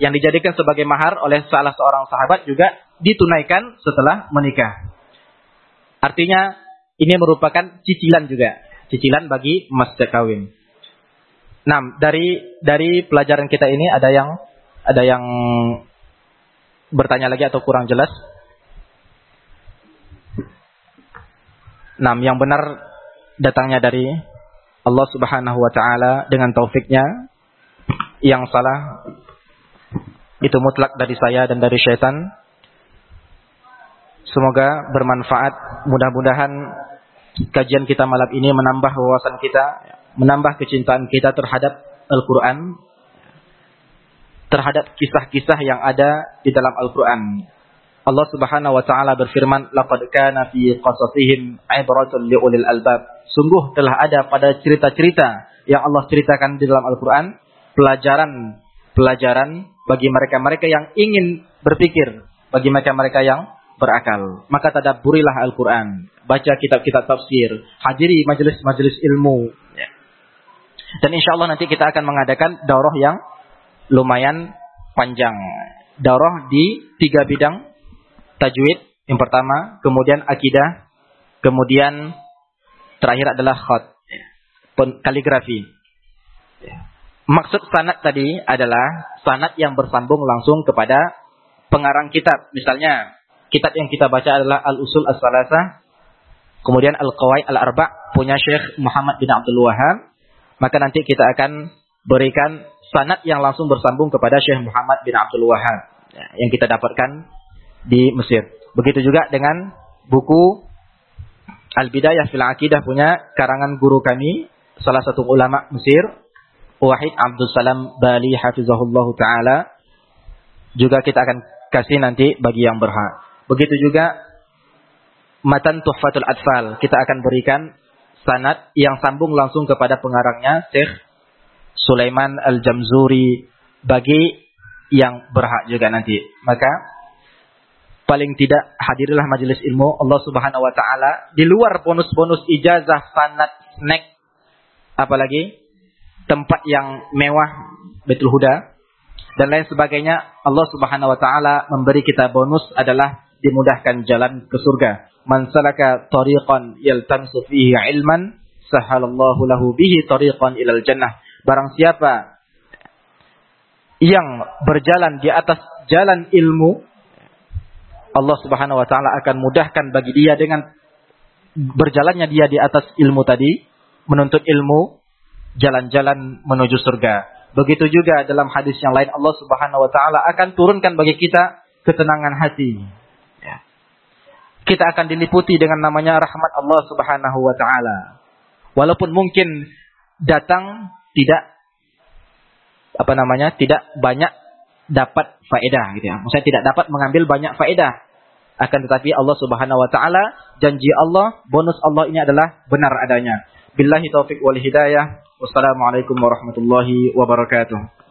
yang dijadikan sebagai mahar oleh salah seorang sahabat juga ditunaikan setelah menikah. Artinya ini merupakan cicilan juga, cicilan bagi mas kawin. Nah, dari dari pelajaran kita ini ada yang ada yang bertanya lagi atau kurang jelas? Nah, yang benar datangnya dari Allah Subhanahu wa taala dengan taufiknya. Yang salah itu mutlak dari saya dan dari syaitan. Semoga bermanfaat. Mudah-mudahan kajian kita malam ini menambah wawasan kita menambah kecintaan kita terhadap Al-Quran, terhadap kisah-kisah yang ada di dalam Al-Quran. Allah Subhanahu wa taala berfirman, "Laqad kana fi qasasihim ibratun liulil albab." Sungguh telah ada pada cerita-cerita yang Allah ceritakan di dalam Al-Qur'an pelajaran pelajaran bagi mereka-mereka yang ingin berpikir, bagi mereka-mereka yang berakal. Maka tadabburilah Al-Qur'an, baca kitab-kitab tafsir, hadiri majelis-majelis ilmu, dan insya Allah nanti kita akan mengadakan daurah yang lumayan panjang. Daurah di tiga bidang tajwid. Yang pertama, kemudian akidah, kemudian terakhir adalah khat, kaligrafi. Maksud sanat tadi adalah sanat yang bersambung langsung kepada pengarang kitab. Misalnya, kitab yang kita baca adalah Al-Usul As-Salasah, kemudian Al-Qawaid Al-Arba' punya Syekh Muhammad bin Abdul Wahab, maka nanti kita akan berikan sanat yang langsung bersambung kepada Syekh Muhammad bin Abdul Wahab ya, yang kita dapatkan di Mesir. Begitu juga dengan buku Al-Bidayah fil Aqidah punya karangan guru kami, salah satu ulama Mesir, Wahid Abdul Salam Bali hafizahullah taala. Juga kita akan kasih nanti bagi yang berhak. Begitu juga Matan Tuhfatul Atfal kita akan berikan sanad yang sambung langsung kepada pengarangnya Syekh Sulaiman Al-Jamzuri bagi yang berhak juga nanti. Maka paling tidak hadirilah majelis ilmu Allah Subhanahu wa taala di luar bonus-bonus ijazah sanad snack apalagi tempat yang mewah Betul Huda dan lain sebagainya Allah Subhanahu wa taala memberi kita bonus adalah dimudahkan jalan ke surga Man salaka tariqan yaltamisu fihi ilman sahalallahu lahu bihi tariqan ilal jannah. Barang siapa yang berjalan di atas jalan ilmu Allah Subhanahu wa taala akan mudahkan bagi dia dengan berjalannya dia di atas ilmu tadi, menuntut ilmu, jalan-jalan menuju surga. Begitu juga dalam hadis yang lain Allah Subhanahu wa taala akan turunkan bagi kita ketenangan hati kita akan diliputi dengan namanya rahmat Allah Subhanahu wa taala. Walaupun mungkin datang tidak apa namanya? tidak banyak dapat faedah gitu ya. Maksudnya tidak dapat mengambil banyak faedah. Akan tetapi Allah Subhanahu wa taala janji Allah, bonus Allah ini adalah benar adanya. Billahi taufik wal hidayah. Wassalamualaikum warahmatullahi wabarakatuh.